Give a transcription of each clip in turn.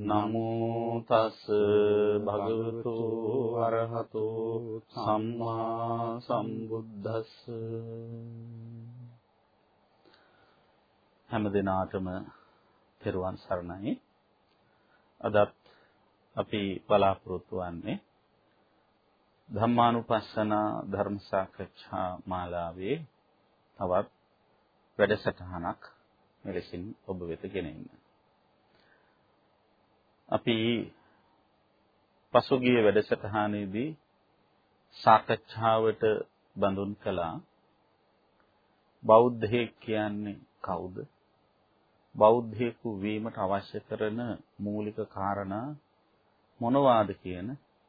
නමෝ තස් භගවතු අරහතු සම්මා සම්බුද්දස්ස හැම දිනාටම තෙරුවන් සරණයි අදත් අපි බලාපොරොත්තු වෙන්නේ ධම්මානුපස්සන ධර්ම සාකච්ඡා මාලාවේ තවත් වැඩසටහනක් මෙලෙසින් ඔබ වෙත ගෙනෙන්න. අපි පසුගිය වැඩසටහනේදී සාකච්ඡාවට බඳුන් කළා බෞද්ධයෙක් කියන්නේ කවුද? බෞද්ධයෙකු වීමට අවශ්‍ය කරන මූලික කාරණා මොනවාද කියන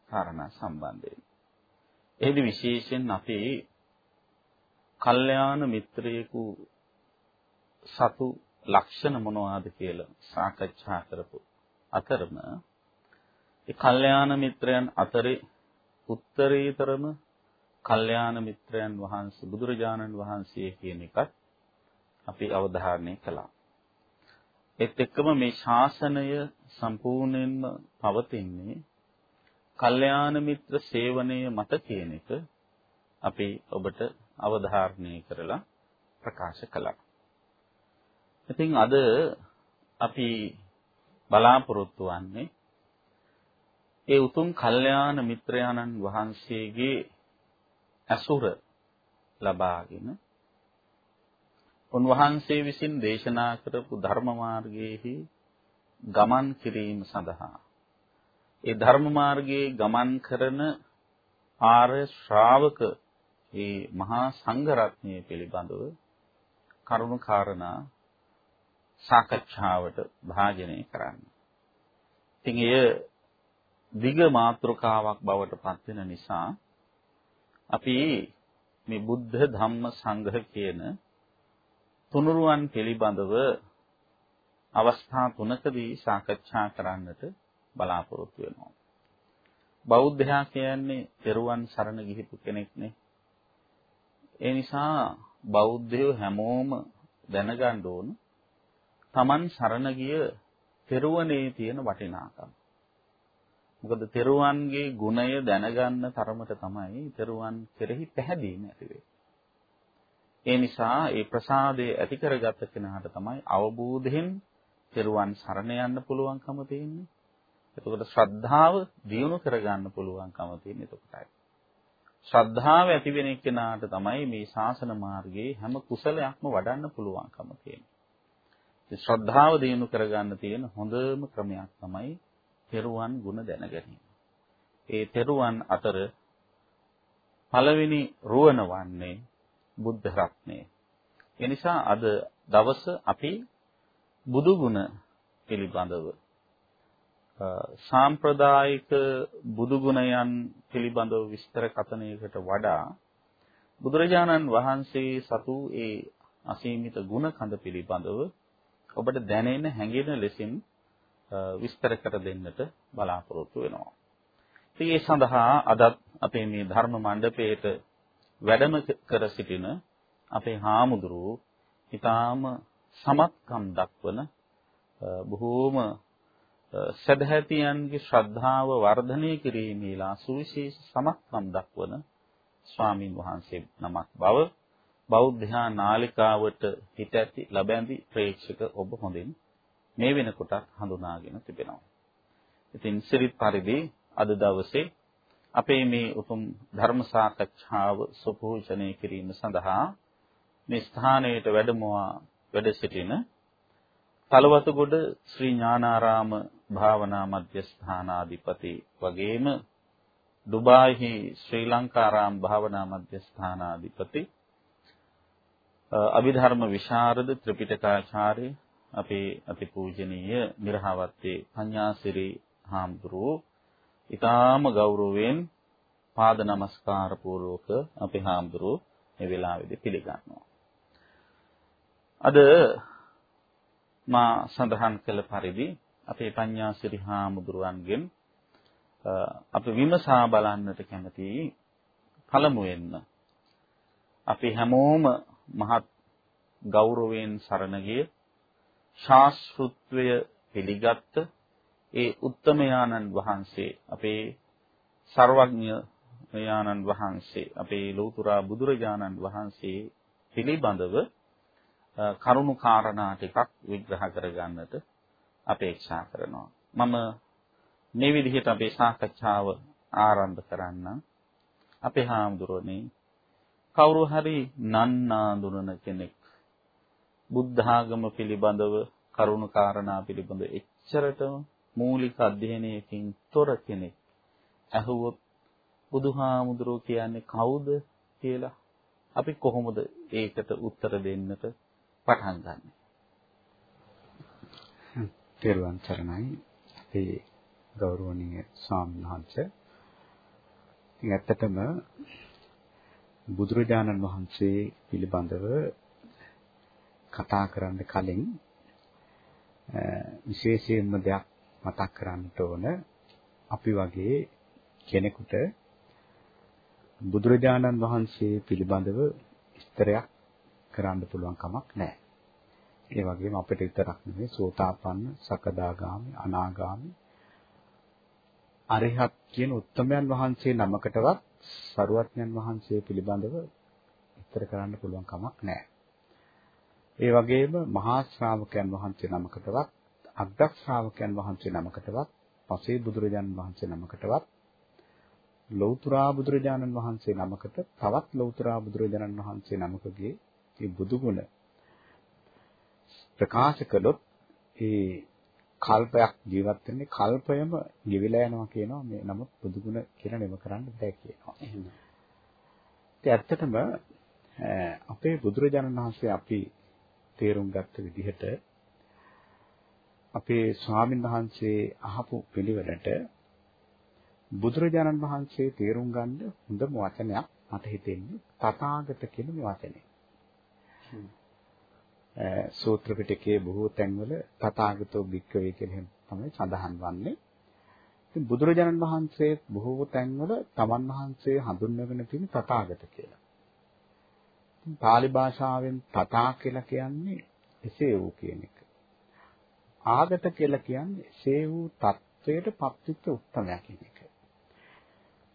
කාරණා සම්බන්ධයෙන්. එහිදී විශේෂයෙන් අපි කල්යාණ මිත්‍රයෙකු සතු ලක්ෂණ මොනවාද කියලා සාකච්ඡා කරපු අතරම ඒ කල්යාණ මිත්‍රයන් අතරේ උත්තරීතරම කල්යාණ මිත්‍රයන් වහන්සේ බුදුරජාණන් වහන්සේ කියන එකත් අපි අවධාරණය කළා. ඒත් එක්කම මේ ශාසනය සම්පූර්ණයෙන්ම පවතින්නේ කල්යාණ මිත්‍ර සේවනය මත කියන එක අපි ඔබට අවධාරණය කරලා ප්‍රකාශ කළා. ඉතින් අද අපි බලාපොරොත්තු වන්නේ ඒ උතුම් කල්යාණ මිත්‍රයාණන් වහන්සේගේ ඇසුර ලබාගෙන උන්වහන්සේ විසින් දේශනා කරපු ධර්ම මාර්ගයේහි ගමන් කිරීම සඳහා ඒ ධර්ම මාර්ගයේ ගමන් කරන ආර්ය ශ්‍රාවක ඒ මහා සංඝ රත්නය පිළිබඳව කරුණු කාරණා සාකච්ඡාවට භාජනය කරන්න. ඉතින් එය දිග මාතෘකාවක් බවට පත් වෙන නිසා අපි මේ බුද්ධ ධම්ම සංඝ කියන තුනුරුවන් පිළිබඳව අවස්ථා තුනකදී සාකච්ඡා කරන්නට බලාපොරොත්තු වෙනවා. බෞද්ධයා කියන්නේ පෙරුවන් සරණ ගිහිපු කෙනෙක්නේ. ඒ නිසා බෞද්ධයෝ හැමෝම දැනගන්න ඕන Taman සරණ ගිය තෙරුවනේ තියෙන වටිනාකම. මොකද තෙරුවන්ගේ ගුණය දැනගන්න තරමට තමයි තෙරුවන් කෙරෙහි පැහැදීම ඇති ඒ නිසා ඒ ප්‍රසාදය ඇති කරගත්ත කෙනාට තමයි අවබෝධයෙන් තෙරුවන් සරණ යන්න පුළුවන්කම තියෙන්නේ. එතකොට ශ්‍රද්ධාව දියුණු කරගන්න පුළුවන්කම තියෙන්නේ එතකොටයි. ශ්‍රද්ධාව ඇති වෙන කෙනාට තමයි මේ ශාසන මාර්ගයේ හැම කුසලයක්ම වඩන්න පුළුවන්කම තියෙන්නේ. ශ්‍රද්ධාව දිනු කරගන්න තියෙන හොඳම ක්‍රමයක් තමයි තෙරුවන් ගුණ දැන ගැනීම. ඒ තෙරුවන් අතර පළවෙනි රුවන වන්නේ බුද්ධ රත්නය. ඒ නිසා අද දවස අපි බුදු ගුණ පිළිබඳව සාම්ප්‍රදායික බුදු ගුණයන් පිළිබඳව විස්තර කතනයකට වඩා බුදුරජාණන් වහන්සේ සතු ඒ අසීමිත ගුණ කඳ පිළිබඳව ඔබට දැනෙන හැඟෙන ලෙසින් විස්තර කර දෙන්නට බලාපොරොත්තු වෙනවා. ඉතින් ඒ සඳහා අදත් අපේ මේ ධර්ම මණ්ඩපයේට වැඩම කර සිටින අපේ හාමුදුරුවෝ ඊටාම සමත්කම් දක්වන බොහෝම සදහැතියන්ගේ ශ්‍රද්ධාව වර්ධනය කිරීමේලා සුවිශේෂ සමත්කම් දක්වන ස්වාමින් වහන්සේ නමක් බව බෞද්ධයා නාලිකාවට හිත ඇති ලැබැඳි ප්‍රේක්ෂක ඔබ හොඳින් මේ වෙනකොට හඳුනාගෙන තිබෙනවා. ඉතින් සිරිත් පරිදි අද දවසේ අපේ මේ උතුම් ධර්ම සාකච්ඡාව සුපෝෂණය කිරීම සඳහා මේ ස්ථානයට වැඩමවා වැඩ සිටින තලවතුගොඩ ශ්‍රී ඥානාරාම භාවනා මධ්‍යස්ථානාධිපති වගේම ඩුබායිහි ශ්‍රී ලංකාරාම භාවනා මධ්‍යස්ථානාධිපති අභිධර්ම විශාරද ත්‍රිපිටකාචාර්ය අපේ අතිපූජනීය මිරහවත්තේ පඤ්ඤාසිරි හාමුදුරුවෝ ඊටාම ගෞරවයෙන් පාද නමස්කාර පූර්වක අපේ හාමුදුරුවෝ මේ වෙලාවේදී පිළිගන්නවා. අද මා සඳහන් කළ පරිදි අපේ පඤ්ඤාසිරි හාමුදුරුවන්ගෙන් අපි විමසා බලන්නට කැමතියි පළමුවෙන්ම අපි හැමෝම මහත් ගෞරවයෙන් සරණ ගිය ශාස්ත්‍රුත්වය පිළිගත් ඒ උත්තමයාණන් වහන්සේ අපේ සර්වඥයාණන් වහන්සේ අපේ ලෞතුරා බුදුරජාණන් වහන්සේ පිළිබඳව කරුණු කාරණා ටිකක් විග්‍රහ කරගන්නට අපේක්ෂා කරනවා. මම මේ විදිහට අපේ සාකච්ඡාව ආරම්භ කරන්නම්. අපේ හාමුදුරනේ කවුරු හරි නන්නාඳුනන කෙනෙක් බුද්ධ ආගම පිළිබඳව කරුණු කාරණා පිළිබඳව එච්චරටම මූලික අධ්‍යයනයකින් තොර කෙනෙක් අහුවොත් බුදුහාමුදුරුවෝ කියන්නේ කවුද කියලා අපි කොහොමද ඒකට උත්තර දෙන්නට පටන් ගන්නෙ? තෙරුවන් සරණයි අපේ ගෞරවනීය ස්වාමීන් වහන්සේ. ඉතින් ඇත්තටම බුදුරජාණන් වහන්සේ පිළිබඳව කතා කරන්න කලින් විශේෂයෙන්ම දෙයක් මතක් කරන්නට ඕන අපි වගේ කෙනෙකුට බුදුරජාණන් වහන්සේ පිළිබඳව විස්තරයක් කරන්න පුළුවන් කමක් නැහැ. ඒ වගේම අපිට විතරක් නෙමෙයි සෝතාපන්න, සකදාගාමි, අනාගාමි අරිහත් කියන උත්තමයන් වහන්සේ නමකටවත් සරුවත්යන් වහන්සේ පිළිබඳව විස්තර කරන්න පුළුවන් කමක් නැහැ. ඒ වගේම මහා ශ්‍රාවකයන් වහන්සේ නමකටවත් අග්ග ශ්‍රාවකයන් වහන්සේ නමකටවත් පසේ බුදුරජාණන් වහන්සේ නමකටවත් ලෞතුරා බුදුරජාණන් වහන්සේ නමකට තවත් ලෞතුරා බුදුරජාණන් වහන්සේ නමකගේ මේ බුදු ගුණ ප්‍රකාශ කළොත් ඒ කල්පයක් ජීවත් වෙන්නේ කල්පයම ගෙවිලා යනවා කියනවා මේ නමුත් බුදු ගුණ කියලා නෙම කරන්න බෑ කියනවා. එහෙනම්. ඇත්තටම අපේ බුදුරජාණන් වහන්සේ අපි තේරුම් ගත්ත විදිහට අපේ ස්වාමීන් වහන්සේ අහපු පිළිවෙලට බුදුරජාණන් වහන්සේ තේරුම් ගන්න හොඳම වචනයක් මට හිතෙන්නේ තථාගත කියන වචනේ. සූත්‍ර පිටකයේ බොහෝ තැන්වල තථාගතෝ භික්ඛවේ කියලා තමයි සඳහන් වන්නේ. ඉතින් බුදුරජාණන් වහන්සේ බොහෝ තැන්වල තමන් වහන්සේ හඳුන්වගෙන තියෙන තථාගත කියලා. ඉතින් pāli භාෂාවෙන් තථා කියලා කියන්නේ එසේ වූ කියන එක. ආගත කියලා කියන්නේ එසේ වූ තත්වයට පත්විච්ච උත්තරයක් කියන එක.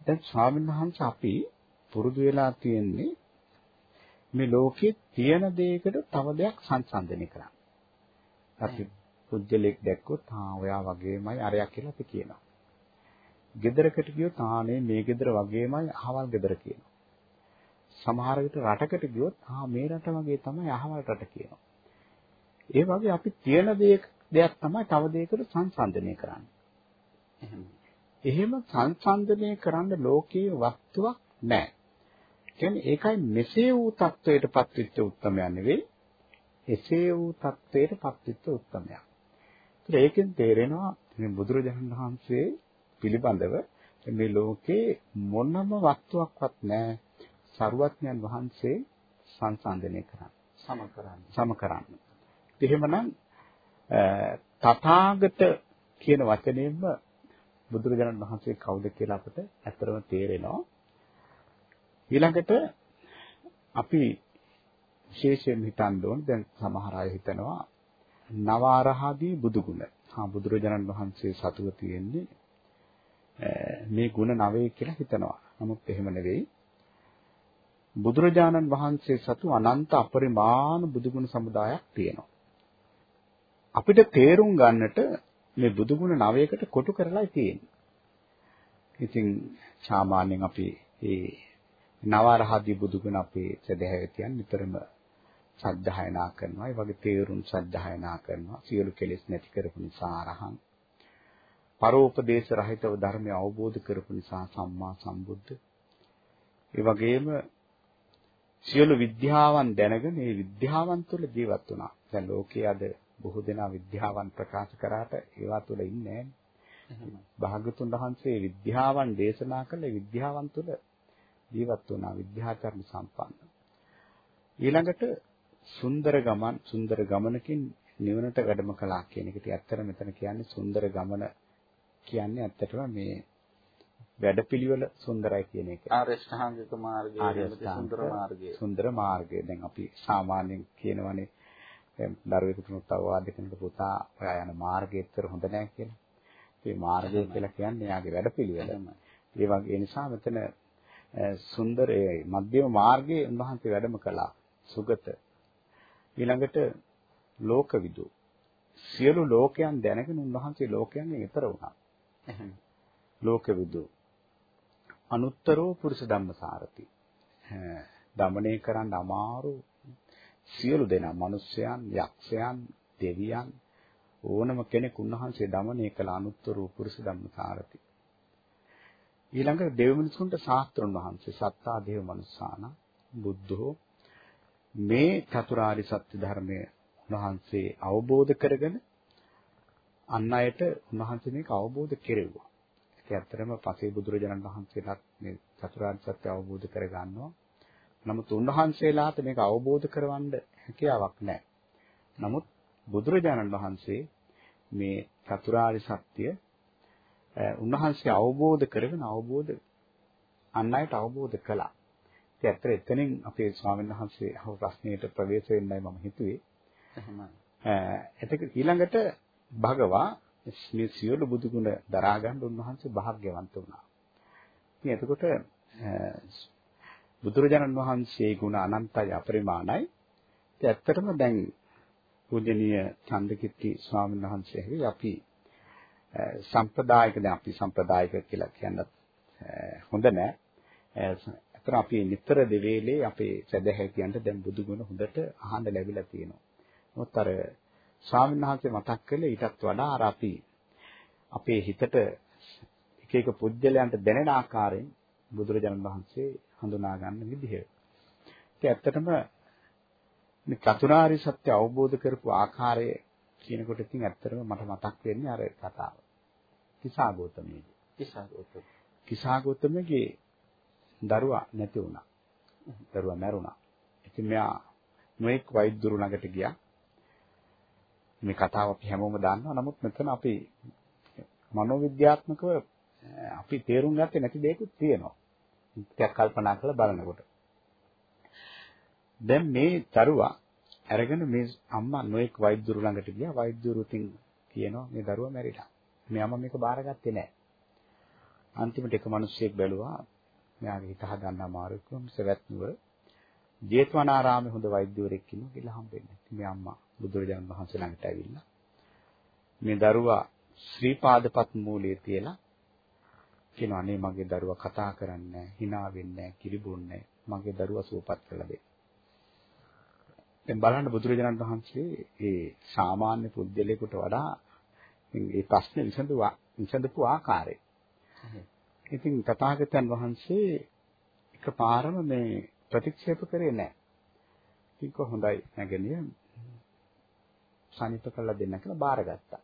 දැන් ස්වාමීන් වහන්සේ අපි පුරුදු වෙලා තියෙන්නේ මේ ලෝකයේ තියෙන දෙයකට තව දෙයක් සංසන්දනය කරන්න. අපි පුජ්‍යලෙක් දැක්කොත් ආ ඔයා වගේමයි අරයා කියලා අපි කියනවා. ගෙදරකට ගියොත් ආනේ මේ ගෙදර වගේමයි අහවල් ගෙදර කියනවා. සමහර විට රටකට ගියොත් ආ මේ රට වගේ තමයි අහවල් රට කියනවා. ඒ වගේ අපි තියෙන දෙයක් දෙයක් තමයි තව දෙයකට සංසන්දනය කරන්නේ. එහෙම සංසන්දනය කරන්න ලෝකයේ වස්තුවක් නැහැ. කියන්නේ ඒකයි මෙසේ වූ தത്വයට පත්විච්ච උත්මයා නෙවෙයි එසේ වූ தത്വයට පත්විච්ච උත්මයා. ඒත් ඒකෙන් තේරෙනවා මේ බුදුරජාණන් වහන්සේ පිළිබඳව මේ ලෝකේ මොනම වස්තුවක්වත් නැහැ සරුවත්ඥන් වහන්සේ සංසන්දනය කරන්න. සම කරන්න. සම කරන්න. එහෙමනම් තථාගත කියන වචනයෙන්ම බුදුරජාණන් වහන්සේ කවුද කියලා අපට ඇත්තටම තේරෙනවා. ඊළඟට අපි විශේෂයෙන් හිතන්න ඕන දැන් සමහර අය හිතනවා නවාරහදී බුදුගුණ. හා බුදුරජාණන් වහන්සේ සතුව තියෙන්නේ මේ ಗುಣ නවයේ කියලා හිතනවා. නමුත් එහෙම නෙවෙයි. බුදුරජාණන් වහන්සේ සතු අනන්ත අපරිමාණ බුදුගුණ සමුදායක් තියෙනවා. අපිට තේරුම් ගන්නට මේ බුදුගුණ නවයකට කොටු කරලා තියෙන්නේ. ඉතින් සාමාන්‍යයෙන් අපි මේ නවරහදී බුදුගුණ අපේ සදහැවතියන් නිතරම සද්ධායනා කරනවා. ඒ වගේ තේරුම් සද්ධායනා කරනවා. සියලු කෙලෙස් නැති කරපු නිසා අරහං. පරෝපදේශ රහිතව ධර්මය අවබෝධ කරපු නිසා සම්මා සම්බුද්ධ. ඒ වගේම සියලු විද්‍යාවන් දැනගෙන මේ විද්‍යාවන් තුළ ජීවත් වුණා. දැන් ලෝකයේ අද බොහෝ දෙනා විද්‍යාවන් ප්‍රකාශ කරාට ඒවා තුළ ඉන්නේ නැහැ. භාගතුන් වහන්සේ විද්‍යාවන් දේශනා කළ විද්‍යාවන් තුළ ජීවත් වුණා විද්‍යාචර්ය සම්පන්න. ඊළඟට සුන්දර ගමන් සුන්දර ගමනකින් නිවනට වැඩම කළා කියන එකට ඇත්තට මෙතන කියන්නේ සුන්දර ගමන කියන්නේ ඇත්තටම මේ වැඩපිළිවෙල සුන්දරයි කියන එක. ආර්ය ශ්‍රාංගික මාර්ගය සුන්දර මාර්ගය. සුන්දර මාර්ගය. දැන් අපි සාමාන්‍යයෙන් කියනවනේ දරුවෙකුට උත් අවවාද කරනකොට පුතා ඔයා යන මාර්ගය ඇත්තට හොඳ නැහැ කියලා. මේ මාර්ගය කියලා කියන්නේ යාගේ වැඩපිළිවෙල. ඒ වගේ නිසා මෙතන සුන්දර ඒ මධ්‍යම මාර්ගයේ උන්වහන්සේ වැඩම කළා. සුගත ඊළඟට ලෝකවිදු සියලු ලෝකයන් දැනගෙන උන්වහන්සේ ලෝකයන්ගෙන් ඈතර වුණා. ලෝකවිදු අනුත්තරෝ පුරුෂ ධම්මසාරති. දමණය කරන්න අමාරු සියලු දෙනා මිනිස්යන්, යක්ෂයන්, දෙවියන් ඕනම කෙනෙක් උන්වහන්සේ දමණය කළ අනුත්තරෝ පුරුෂ ධම්මසාරති. ඊළඟට දෙව් මිනිසුන්ට ශාස්ත්‍රඥ වහන්සේ සත්තා දේව මනුස්සාන බුද්ධෝ මේ චතුරාර්ය සත්‍ය ධර්මය උන්වහන්සේ අවබෝධ කරගෙන අන් අයට උන්වහන්සේ මේක අවබෝධ කෙරෙව්වා. ඒක ඇත්තටම පසේ බුදුරජාණන් වහන්සේලාත් මේ චතුරාර්ය සත්‍ය අවබෝධ කරගන්නවා. නමුත් උන්වහන්සේලාට මේක අවබෝධ කරවන්න හැකියාවක් නැහැ. නමුත් බුදුරජාණන් වහන්සේ මේ චතුරාර්ය සත්‍ය උන්වහන්සේ අවබෝධ කරගෙන අවබෝධ අන් අයට අවබෝධ කළා. ඉතින් ඇත්තට එතනින් අපේ ස්වාමීන් වහන්සේ අහපු ප්‍රශ්නෙට ප්‍රවේශ වෙන්නයි මම හිතුවේ. එහෙමයි. එතක ඊළඟට භගවා මේ සියලු බුදු ගුණ දරා ගන්න උන්වහන්සේ භාග්‍යවන්ත වුණා. ඉතින් එතකොට බුදුරජාණන් වහන්සේ ගුණ අනන්තයි අපරිමාණයි. ඉතින් ඇත්තටම දැන් පූජනීය චන්දකිත්ති ස්වාමීන් වහන්සේ හැවි අපි සම්ප්‍රදායික දැන් අපි සම්ප්‍රදායික කියලා කියන්නත් හොඳ නෑ. අතන අපි නිතර දෙවේලේ අපේ සදහැකියන්ට දැන් බුදු ගුණ හොඳට අහන්න ලැබිලා තියෙනවා. මොකද අර ස්වාමීන් වහන්සේ මතක් කළේ ඊටත් වඩා අර අපි අපේ හිතට එක එක පුජ්‍යලයන්ට දැනෙන ආකාරයෙන් බුදුරජාණන් වහන්සේ හඳුනා ගන්න විදිහ. ඒක ඇත්තටම මේ චතුරාර්ය සත්‍ය අවබෝධ කරපු ආකාරය කියනකොට ඉතින් ඇත්තටම මට මතක් වෙන්නේ අර කතාව. කිසා ගෞතමයේ. කිසා ගෞතම. කිසා ගෞතමගේ දරුවා නැති වුණා. දරුවා මැරුණා. ඉතින් මෙයා නොඑක් වෛද්‍යරු ළඟට ගියා. මේ කතාව අපි හැමෝම දන්නවා. නමුත් මෙතන අපි මනෝවිද්‍යාත්මකව අපි තේරුම් ගත්තේ නැති දෙයක්ත් තියෙනවා. ටිකක් කල්පනා කරලා බලනකොට. දැන් මේ දරුවා අරගෙන මේ අම්මා නොඑක් වෛද්‍යරු ළඟට ගියා. වෛද්‍යරු තින් කියනවා මේ දරුවා මැරිලා. මේ අම්මා මේක බාරගත්තේ නැහැ. අන්තිමට එක මිනිහෙක් බැලුවා මෙයාගේ හිත හදන්න අමාරුයි කොහොමද සවැත් නුවර ජේතවනාරාමේ හොඳ වෛද්‍යවරයෙක් ඉන්නවා කියලා හම්බෙන්නේ. මේ අම්මා බුදුරජාණන් වහන්සේ ළඟට ඇවිල්ලා මේ දරුවා ශ්‍රීපාදපත් මූලයේ තියලා කියනවා අනේ මගේ දරුවා කතා කරන්නේ නැහැ, hina වෙන්නේ නැහැ, කිරිබොන්නේ මගේ දරුවා සුවපත් කරලා දෙන්න. දැන් බලන්න බුදුරජාණන් වහන්සේ ඒ සාමාන්‍ය පුද්ගලයෙකුට වඩා මේ ප්‍රශ්නේ විසඳුවා විසඳපු ආකාරය. ඉතින් තථාගතයන් වහන්සේ එකපාරම මේ ප්‍රතික්ෂේප කරේ නැහැ. ඉතින් කොහොඳයි නැගණිය සනිප කළා දෙන්න කියලා බාරගත්තා.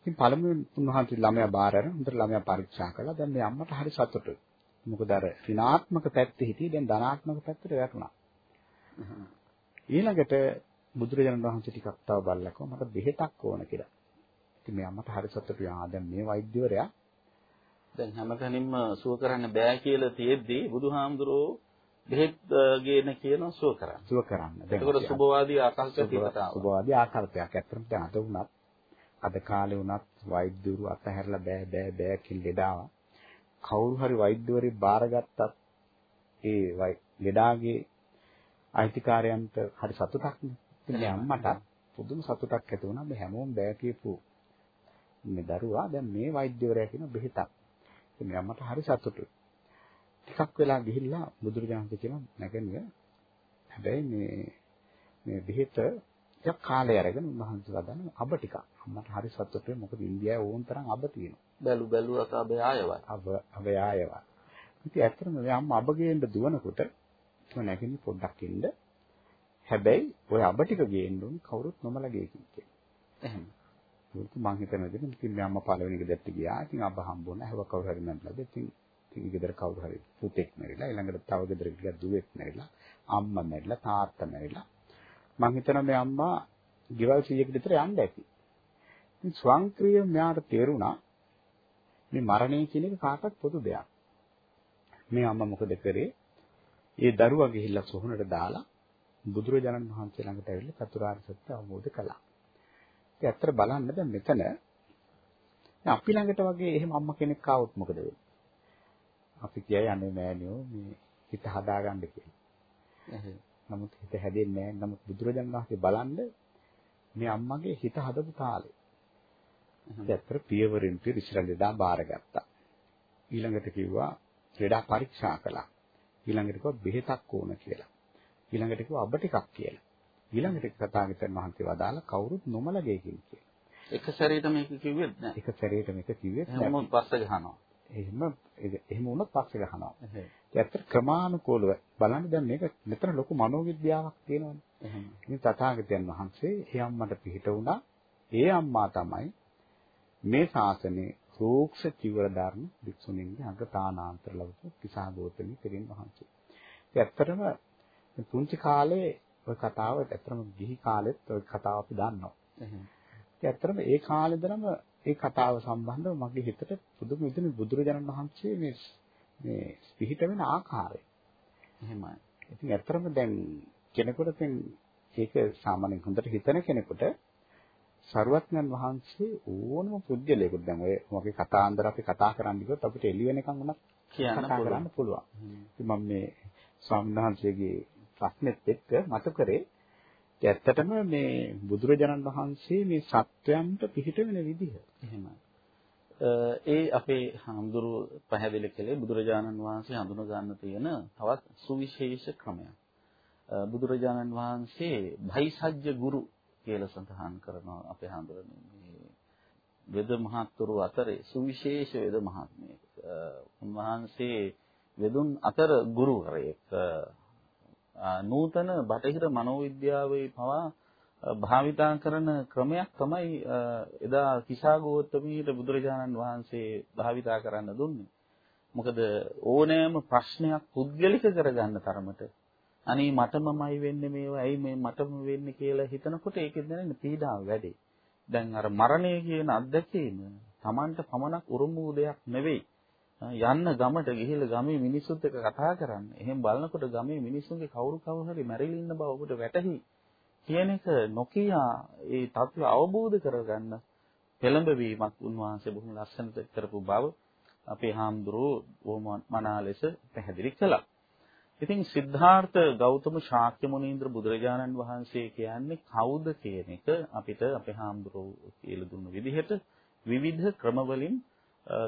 ඉතින් පළමුවෙන් උන්වහන්සේ ළමයා බාර අරන් හොඳට ළමයා පරීක්ෂා කළා. දැන් මේ අම්මට හරි සතුටුයි. මොකද අර ඍණාත්මක පැත්තේ හිටියේ දැන් ධනාත්මක පැත්තට වැටුණා. ඊළඟට බුදුරජාණන් වහන්සේ ටිකක් තව බලලකෝ මට බෙහෙතක් ඕන කියලා. ඉතින් මේ අම්මට හරි සතුටුයි. ආ දැන් මේ වෛද්‍යවරයා දැන් හැමතැනින්ම සුව කරන්න බෑ කියලා තියෙද්දි බුදුහාමුදුරෝ බෙහෙත් ගේන කියන සුව කරන්න. සුව කරන්න. එතකොට සුභවාදී ආකල්පයක් තියෙනවා. සුභවාදී ආකල්පයක්. ඇත්තටම දැන් අද වුණත් අද කාලේ වුණත් වෛද්‍යවරු අතහැරලා බෑ බෑ බෑ කියලා ලෙඩාවා. කවුරු හරි වෛද්‍යවරයෙක් බාරගත්තත් ඒ ලෙඩාගේ අයිතිකාරයන්ට හරි සතුටක් නේ. ඉතින් අම්මට පුදුම සතුටක් ඇති වුණා. මේ හැමෝම බෑ කියපු මේ දරුවා දැන් මේ වෛද්‍යවරයා කියන බෙහෙතක්. ඉතින් මේ අම්මට හරි සතුටුයි. ටිකක් වෙලා ගිහිල්ලා බුදුරජාණන් කියන නැගණිය හැබැයි මේ මේ බෙහෙත ටිකක් කාලය අරගෙන උන්වහන්සේ වදන අබ ටිකක්. අම්මට හරි සතුටුයි මොකද ඉන්දියාවේ ඕන තරම් අබ තියෙනවා. බැලු බැලුවට අබ ආයවත්. අබ අබ ආයවත්. ඉතින් ඇත්තටම මේ අම්මා අබ ගේන්න දුවනකොට මම නැගිනි පොඩ්ඩක් ඉන්න. හැබැයි ඔය අබ ටික ගේන්න ඕනේ කවුරුත් නොමල ගේකින් කියලා. එහෙම. ඒක මං හිතන විදිහට ඉතින් මේ අම්මා පළවෙනි ගෙදරට ගියා. ඉතින් අබ හම්බුණා. හැව කවුරු හරි මැන්නද. ඉතින් ඉතින් ගෙදර කවුරු හරි පුතෙක් මැරිලා ඊළඟට තව ගෙදර ගියා දුවෙක් මැරිලා අම්මා මැරිලා තාත්තා මැරිලා මං හිතනවා මේ අම්මා ගෙවල් 100කට විතර යන්න ඇති. ඉතින් ස්වංක්‍රීය මෙයාට තේරුණා මේ මරණය කියන එක කාටවත් පොදු දෙයක්. මේ අම්මා මොකද කරේ? ඒ දරුවා ගිහිල්ලා සොහනට දාලා බුදුරජාණන් වහන්සේ ළඟට ඇවිල්ලා චතුරාර්ය සත්‍ය අවබෝධ කළා. ඉතින් ඇත්තට බලන්න දැන් මෙතන අපි ළඟට වගේ එහෙම අම්මා කෙනෙක් ආවොත් මොකද වෙන්නේ? අපි කියයි අනේ මෑණියෝ මේ හිත හදාගන්න කියලා. නමුත් හිත හැදෙන්නේ නැහැ. නමුත් බුදුරජාණන් වහන්සේ බලන්න මේ අම්මගේ හිත හදපු තාලේ. ඇත්තට පියවරින් පිය ඉස්සරහට බාරගත්තා. ඊළඟට කිව්වා ලෙඩා පරීක්ෂා කළා. ඊළඟට කිව්වා බෙහෙතක් ඕන කියලා. ඊළඟට කිව්වා අබ ටිකක් කියලා. ඊළඟට තථාගතයන් වහන්සේ වදාලා කවුරුත් නොමලගෙකින් කියලා. එක සැරේට මේක කිව්වෙත් නෑ. එක සැරේට මේක කිව්වෙත් නෑ. එහෙම පස්ස ගහනවා. එහෙම එහෙම වුණොත් පස්සේ ගහනවා. ඒ ඇත්තට ක්‍රමානුකූලව බලන්න දැන් මේක මෙතන ලොකු මනෝවිද්‍යාවක් තියෙනවානේ. ඉතින් තථාගතයන් වහන්සේ ඒ අම්මට පිහිට වුණා. ඒ අම්මා තමයි මේ ශාසනයේ සූක්ෂ චිවර ධර්ම වික්ෂුණීන්ගේ අග තානාන්තර ලැබු කිසා ගෝතමී පිරින් වහන්සේ. ඒ ඇත්තටම පුංචි කාලේ ওই කතාව ඇත්තටම ගිහි කාලෙත් ওই කතාව අපි දන්නවා. එහෙනම් ඒ ඇත්තටම ඒ කාලේ ඉඳලම ඒ කතාව සම්බන්ධව මගේ හිතට පුදුම විදිහට බුදුරජාණන් වහන්සේ මේ මේ පිහිට වෙන ආකාරය. එහෙමයි. ඉතින් ඇත්තටම දැන් කෙනෙකුට දැන් ඒක සාමාන්‍යයෙන් හොඳට හිතන කෙනෙකුට සරුවත්නන් වහන්සේ ඕනම පුද්ගලයෙකුට දැන් ඔය මොකේ කතාන්දර අපි කතා කරන්න ගියොත් අපිට එළි වෙනකන් උනත් කතා කරන්න පුළුවන්. ඉතින් මම මේ ස්වාමීන් වහන්සේගේ ප්‍රශ්නෙත් එක්ක මතු කරේ ඇත්තටම මේ බුදුරජාණන් වහන්සේ මේ සත්වයන්ට පිහිට වෙන විදිහ. එහෙමයි. ඒ අපේ හාමුදුරු පැහැදිලි කළේ බුදුරජාණන් වහන්සේ හඳුන ගන්න තියෙන තවත් සුවිශේෂ ක්‍රමයක්. බුදුරජාණන් වහන්සේ භයිසජ්‍ය ගුරු කියලා සඳහන් කරනවා අපේ හාමුදුරනේ. වෙද මහත්තුරු අතරේ සුවිශේෂ වෙද මහත්මයෙක්. උන්වහන්සේ වෙදුන් අතර ගුරුවරයෙක්. නූතන බටහිර මනෝවිද්‍යාවේ පවා භාවිතා කරන ක්‍රමයක් තමයි එදා කිසాగෝත්තමීට බුදුරජාණන් වහන්සේ භාවිතා කරන්න දුන්නේ. මොකද ඕනෑම ප්‍රශ්නයක් පුද්ගලික කරගන්න තරමට අනේ මටමමයි වෙන්නේ මේවා ඇයි මේ මටම වෙන්නේ කියලා හිතනකොට ඒකෙන් දැනෙන පීඩාව වැඩි. දැන් අර මරණය කියන අත්දැකීම Tamanට පමණක් උරුම වූ දෙයක් නෙවෙයි. යන්න ගමට ගිහිල්ලා ගමේ මිනිස්සුත් එක්ක කතා කරන්න. එහෙම බලනකොට ගමේ මිනිස්සුන්ගේ කවුරු කවුරු හරි මැරිලා ඉන්න බව ඔබට වැටහි. කියන එක නොකිය ඒ தත්ත්වය අවබෝධ කරගන්න පෙළඹවීමක් උන්වහන්සේ බොහොම ලස්සනට කරපු බව අපේ හාමුදුරුවෝ බොහොම මනා ලෙස පැහැදිලි කළා. ඉතින් සිද්ධාර්ථ ගෞතම ශාක්‍ය මුනීන්ද්‍ර බුදුරජාණන් වහන්සේ කියන්නේ කවුද කියන එක අපිට අපේ හාමුදුරුවෝ කියලා දුන්න විදිහට විවිධ ක්‍රමවලින්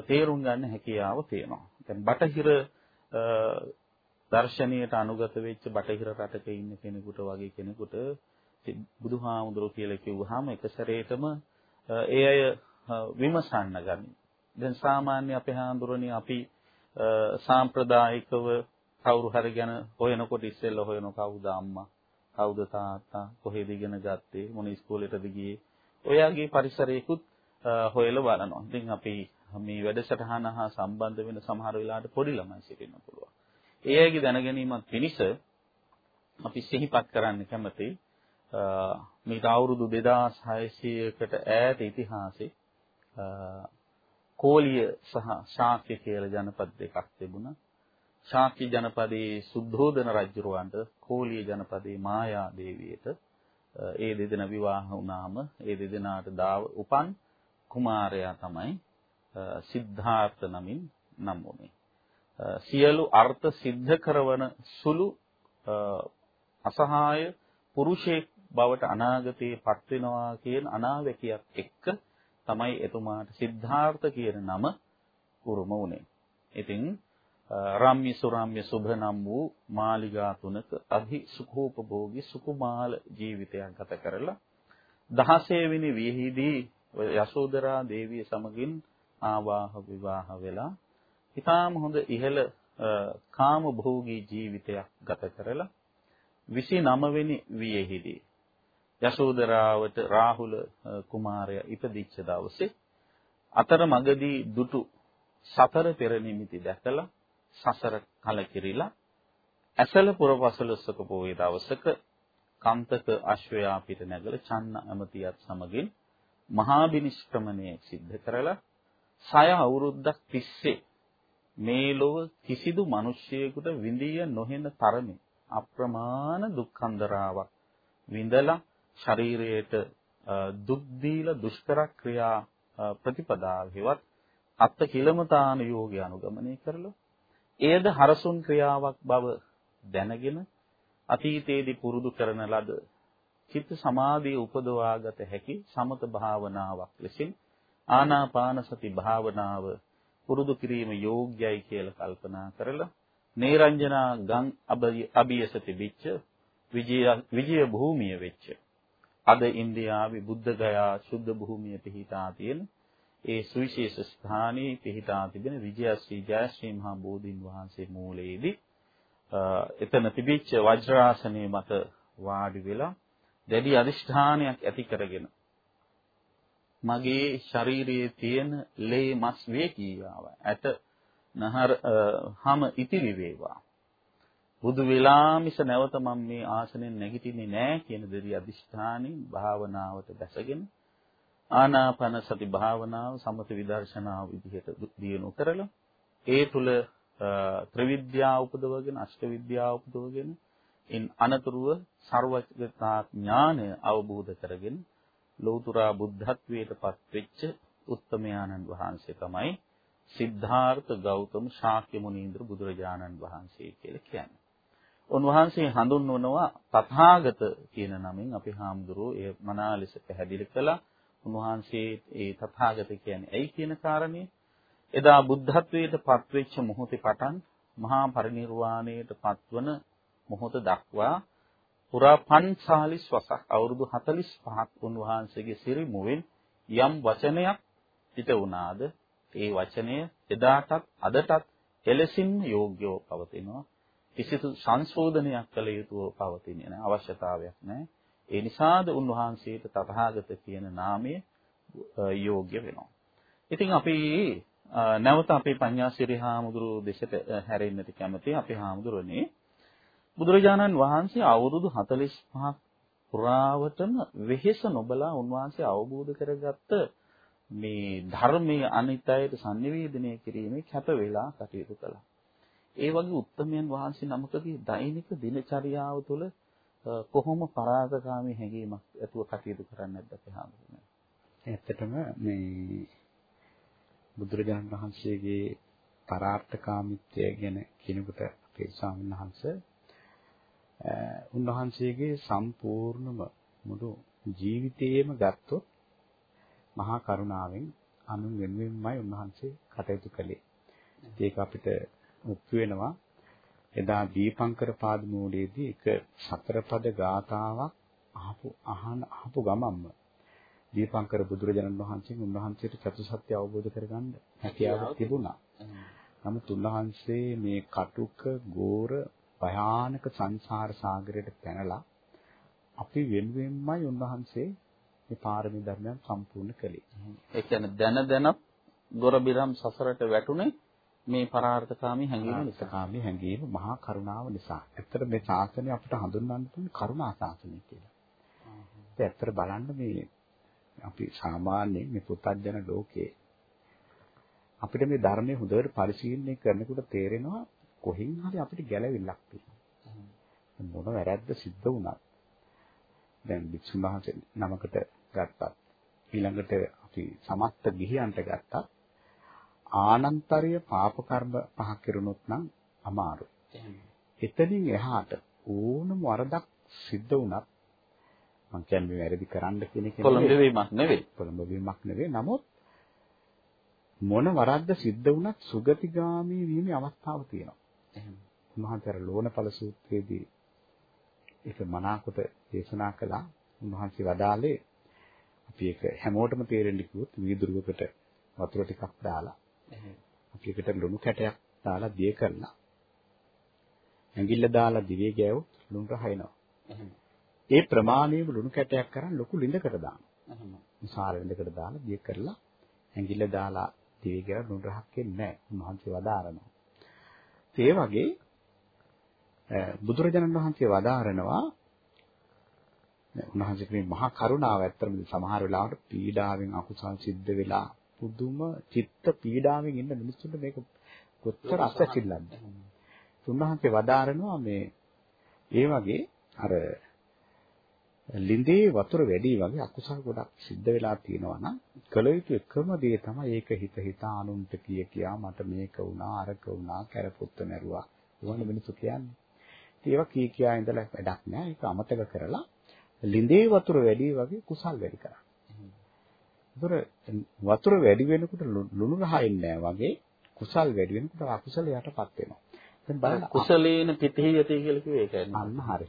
තේරුම් ගන්න හැකියාව තියෙනවා. දැන් බටහිර දර්ශනීයට අනුගත වෙච්ච බටහිර රටක ඉන්න කෙනෙකුට වගේ කෙනෙකුට බුදුහාමුදුරුවෝ කියලා කිව්වහම එක සැරේටම ඒ අය විමසන්න ගනි. දැන් සාමාන්‍ය අපේ හාමුදුරනේ අපි සාම්ප්‍රදායිකව කවුරු හරි ගැන හොයනකොට ඉස්සෙල්ලා හොයන කවුද අම්මා කවුද තාත්තා කොහෙද ඉගෙන ගත්තේ මොන ඉස්කෝලේටද ගියේ ඔයගේ පරිසරයකුත් හොයලා බලනවා. ඉතින් අපි මේ වැඩසටහන හා සම්බන්ධ වෙන සමහර වෙලාවට පොඩි ළමයි සිටින්න පුළුවන්. ඒ අයගේ දැනගැනීමත් පිණිස අපි සිහිපත් කරන්න කැමති මේට අවුරුදු 2600කට ඈත ඉතිහාසයේ කෝලිය සහ ශාක්‍ය කියලා ජනපද දෙකක් තිබුණා. ශාක්‍ය ජනපදයේ සුද්ධෝදන රජුරවන්ට කෝලිය ජනපදයේ මායා දේවියට ඒ දෙදෙනා විවාහ වුණාම ඒ දෙදෙනාට දාව උපන් කුමාරයා තමයි සිද්ධාර්ථ නමින් නම් වුනේ. සියලු අර්ථ සිද්ධ කරවන සුළු අසහාය පුරුෂයෙක් බවට අනාගතයේ පත් වෙනවා කියන අනාවැකියක් එක්ක තමයි එතුමාට සිද්ධාර්ථ කියන නම උරුම වුනේ. ඉතින් රම්‍ය සුරම්‍ය සුභ නම් වූ මාලිගා තුනක අධි සුඛෝපභෝගී සුකුමාල ජීවිතයක් ගත කරලා 16 වෙනි වියහිදී යශෝදරා දේවිය සමගින් ආවාහ විවාහ වෙලා ඊටාම හොඳ ඉහළ කාම භෝගී ජීවිතයක් ගත කරලා 29 වෙනි වියේහිදී යශෝදරාවට රාහුල කුමාරයා ඉපදිච්ච දවසේ අතර මගදී දුටු සතර පෙර නිමිති දැකලා සසර කලකිරිලා ඇසල පුරපසළොස්වක පොයේ දවසක කන්තක අශ්වයා පිට නැගල චන්න ඇමතියත් සමගින් මහා බිනිෂ්ක්‍රමණය සිද්ධ කරලා සය අවුරුද්දක් තිස්සේ මේ ලොව කිසිදු මිනිසියෙකුට විඳිය නොහෙන තරමේ අප්‍රමාණ දුක්ඛන්දරාවක් විඳලා ශරීරයට දුක් දීලා දුෂ්කර ක්‍රියා ප්‍රතිපදාවෙවත් අත්ත කිලමතාන යෝගය අනුගමනය කරලා එයද හරසුන් ක්‍රියාවක් බව දැනගෙන අතීතයේදී පුරුදු කරන ලද චිත්ත සමාධිය උපදවාගත හැකි සමත භාවනාවක් ලෙසින් ආනාපාන සති භාවනාව පුරුදු කිරීම යෝග්‍යයි කියලා කල්පනා කරලා නේරංජනා ගං අභියස තිබිච්ච විජය විජය භූමිය වෙච්ච අද ඉන්දියාවේ බුද්ධ ගයා සුද්ධ භූමිය පිහිටා තියෙන ඒ සුවිශේෂ ස්ථානයේ පිහිටා තිබෙන විජයශ්‍රී ජයශ්‍රී මහා බෝධින් වහන්සේ මූලයේදී එතන තිබිච්ච වජ්‍රාසනයේ මත වාඩි වෙලා දැඩි අදිෂ්ඨානයක් ඇති කරගෙන මගේ ශරීරයේ තියෙන ලේ මස් වේකීවාව ඇට නහර හැම ඉතිරි වේවා. බුදු වෙලා මිස නැවත මම මේ ආසනෙන් නැගිටින්නේ නැහැ කියන දෙවි අදිෂ්ඨානින් භාවනාවට බැසගෙන ආනාපාන සති භාවනාව සමත විදර්ශනාව විදිහට දියුණු කරලා ඒ තුල ත්‍රිවිද්‍යාව උපදවගෙන අෂ්ට විද්‍යාව උපදවගෙන ඉන් අනතුරුව ਸਰවඥතා ඥානය අවබෝධ කරගෙන ලෞතර බුද්ධත්වයට පත්වෙච්ච උත්තමයාණන් වහන්සේ තමයි සිද්ධාර්ථ ගෞතම ශාක්‍ය මුනීන්ද්‍ර බුදුරජාණන් වහන්සේ කියලා කියන්නේ. උන්වහන්සේ හඳුන්වනවා තථාගත කියන නමින් අපි හාමුදුරුවෝ ඒ මනා ලෙස පැහැදිලි කළා. උන්වහන්සේ ඒ තථාගත කියන්නේ. ඇයි කියන කාරණේ එදා බුද්ධත්වයට පත්වෙච්ච මොහොතේ පටන් මහා පරිනිර්වාණයට පත්වන මොහොත දක්වා පුරා 45 වසක් අවුරුදු 45ක් උන්වහන්සේගේ සිරිමුවෙන් යම් වචනයක් පිට වුණාද ඒ වචනය එදාටත් අදටත් එලෙසින් යෝග්‍යව පවතිනවා. කිසිදු සංශෝධනයක් කළ යුතුව පවතින්නේ නැහැ. අවශ්‍යතාවයක් නැහැ. ඒ නිසාද උන්වහන්සේට තථාගත කියන නාමය යෝග්‍ය වෙනවා ඉතින් අපි නැවත අපේ පඤ්ඤාසිරි හාමුදුරු දෙසට හැරෙන්නට කැමති අපේ හාමුදුරනේ බුදුරජාණන් වහන්සේ අවුරුදු 45ක් පුරාවටම වෙහෙස නොබලා උන්වහන්සේ අවබෝධ කරගත්ත මේ ධර්මයේ අනිත්‍යයට sannivedanaya කිරීමේ කැප වෙලා කටයුතු කළා. ඒ වගේ උත්තමයන් වහන්සේ නමකගේ දෛනික දිනචරියාව තුළ කොහොම පරාගකාමී හැඟීමක් ඇතුව කටයුතු කරන්නේ නැද්ද අපේ හාමුදුරනේ? ඇත්තටම මේ බුදුරජාණන් වහන්සේගේ පරාර්ථකාමීත්වය ගැන කියනකොට අපේ ස්වාමීන් වහන්සේ උන්වහන්සේගේ සම්පූර්ණම මුළු ජීවිතේම ගත්තොත් මහා කරුණාවෙන් අනුන් වෙනුවෙන්මයි උන්වහන්සේ කටයුතු කළේ. ඒක අපිට මුක්ති වෙනවා. එදා දීපංකර පාදමූලයේදී එක සතරපද ගාතාවක් අහපු අහන අහපු ගමම්ම දීපංකර බුදුරජාණන් වහන්සේගෙන් උන්වහන්සේට චතුසත්‍ය අවබෝධ කරගන්න හැකියාවක් තිබුණා. නමුත් උන්වහන්සේ මේ කටුක ගෝර භයානක සංසාර සාගරයට පැනලා අපි වෙනුවෙන්මයි උන්වහන්සේ මේ පාරමී ධර්මයන් සම්පූර්ණ කළේ. ඒ කියන්නේ දැන දැනත් ගොරබිරම් සසරට වැටුනේ මේ පරාර්ථකාමී හැඟීම නිසා. කාමී හැඟීම මහා කරුණාව නිසා. ඇත්තට මේ ශාසනය අපිට හඳුන්වන්න තියෙන කරුණා ශාසනය කියලා. ඒ ඇත්තට බලන්න මේ අපි සාමාන්‍යයෙන් මේ පුතත්ජන ලෝකයේ අපිට මේ ධර්මයේ හොඳට පරිශීලනය කරනකොට තේරෙනවා කොහෙන් හරි අපිට ගැළවිල්ලක් තියෙනවා. මොන වැරද්ද සිද්ධ වුණත් දැන් වික්ෂුන් වහන්සේ නමකට ගත්තත් ඊළඟට අපි සමස්ත ගිහියන්ට ගත්තත් ආනන්තරීය පාප කර්ම පහක් කෙරුණොත් නම් අමාරුයි. එතනින් එහාට ඕනම වරදක් සිද්ධ වුණත් මං කියන්නේ වැරදි කරන්න කියන එක පොළඹවීමක් නෙවෙයි. පොළඹවීමක් නෙවෙයි. නමුත් මොන වරද්ද සිද්ධ වුණත් සුගතිගාමී වීමේ අවස්ථාව තියෙනවා. එහෙනම් උන්වහන්සේ ලෝණපල සූත්‍රයේදී ඒක මනාකොට දේශනා කළා. උන්වහන්සේ වදාළේ අපි ඒක හැමෝටම තේරෙන්න කිව්වොත් වීදුරුවකට වතුර ටිකක් දාලා අපි ඒකට ලුණු කැටයක් දාලා දිය කරලා ඇඟිල්ල දාලා දිවේ ගෑවොත් ලුණු රහ එනවා. ඒ ප්‍රමාණයම ලුණු කැටයක් කරන් ලොකු ළිඳකට දානවා. විශාල ළිඳකට දාලා දිය කරලා ඇඟිල්ල දාලා දිවේ ගෑව ලුණු රහක් එන්නේ නැහැ. උන්වහන්සේ වදාරනවා. ඒ වගේ බුදුරජාණන් වහන්සේ වදාරනවා උන්වහන්සේ මේ මහා කරුණාව ඇත්තටම සමහර වෙලාවට පීඩාවෙන් අකුසල් සිද්ධ වෙලා පුදුම චිත්ත පීඩාවෙන් ඉන්න මිනිස්සුන්ට මේක කොච්චර අසසිල්ලක්ද. උන්වහන්සේ වදාරනවා මේ ඒ වගේ අර ලිඳේ වතුර වැඩි වගේ අකුසල් ගොඩක් සිද්ධ වෙලා තියෙනවා නම් කල යුතු එකම දේ තමයි ඒක හිත හිතා අනුන්ට කිය කියා මට මේක වුණා අරක වුණා කැරපොත්ත මැරුවා. ඒවන මිනිස්සු කියන්නේ. ඒවා කී කියා ඉඳලා වැඩක් නෑ. ඒක අමතක කරලා ලිඳේ වතුර වැඩි වගේ කුසල් වැඩි කරා. ඒතර වතුර වැඩි වෙනකොට ලුණු රහ ඉන්නේ වගේ කුසල් වැඩි වෙනකොට අකුසල යටපත් වෙනවා. දැන් බලන්න කුසලේන පිටිහියති කියලා කිව්වේ ඒකයි. අන්න හරි.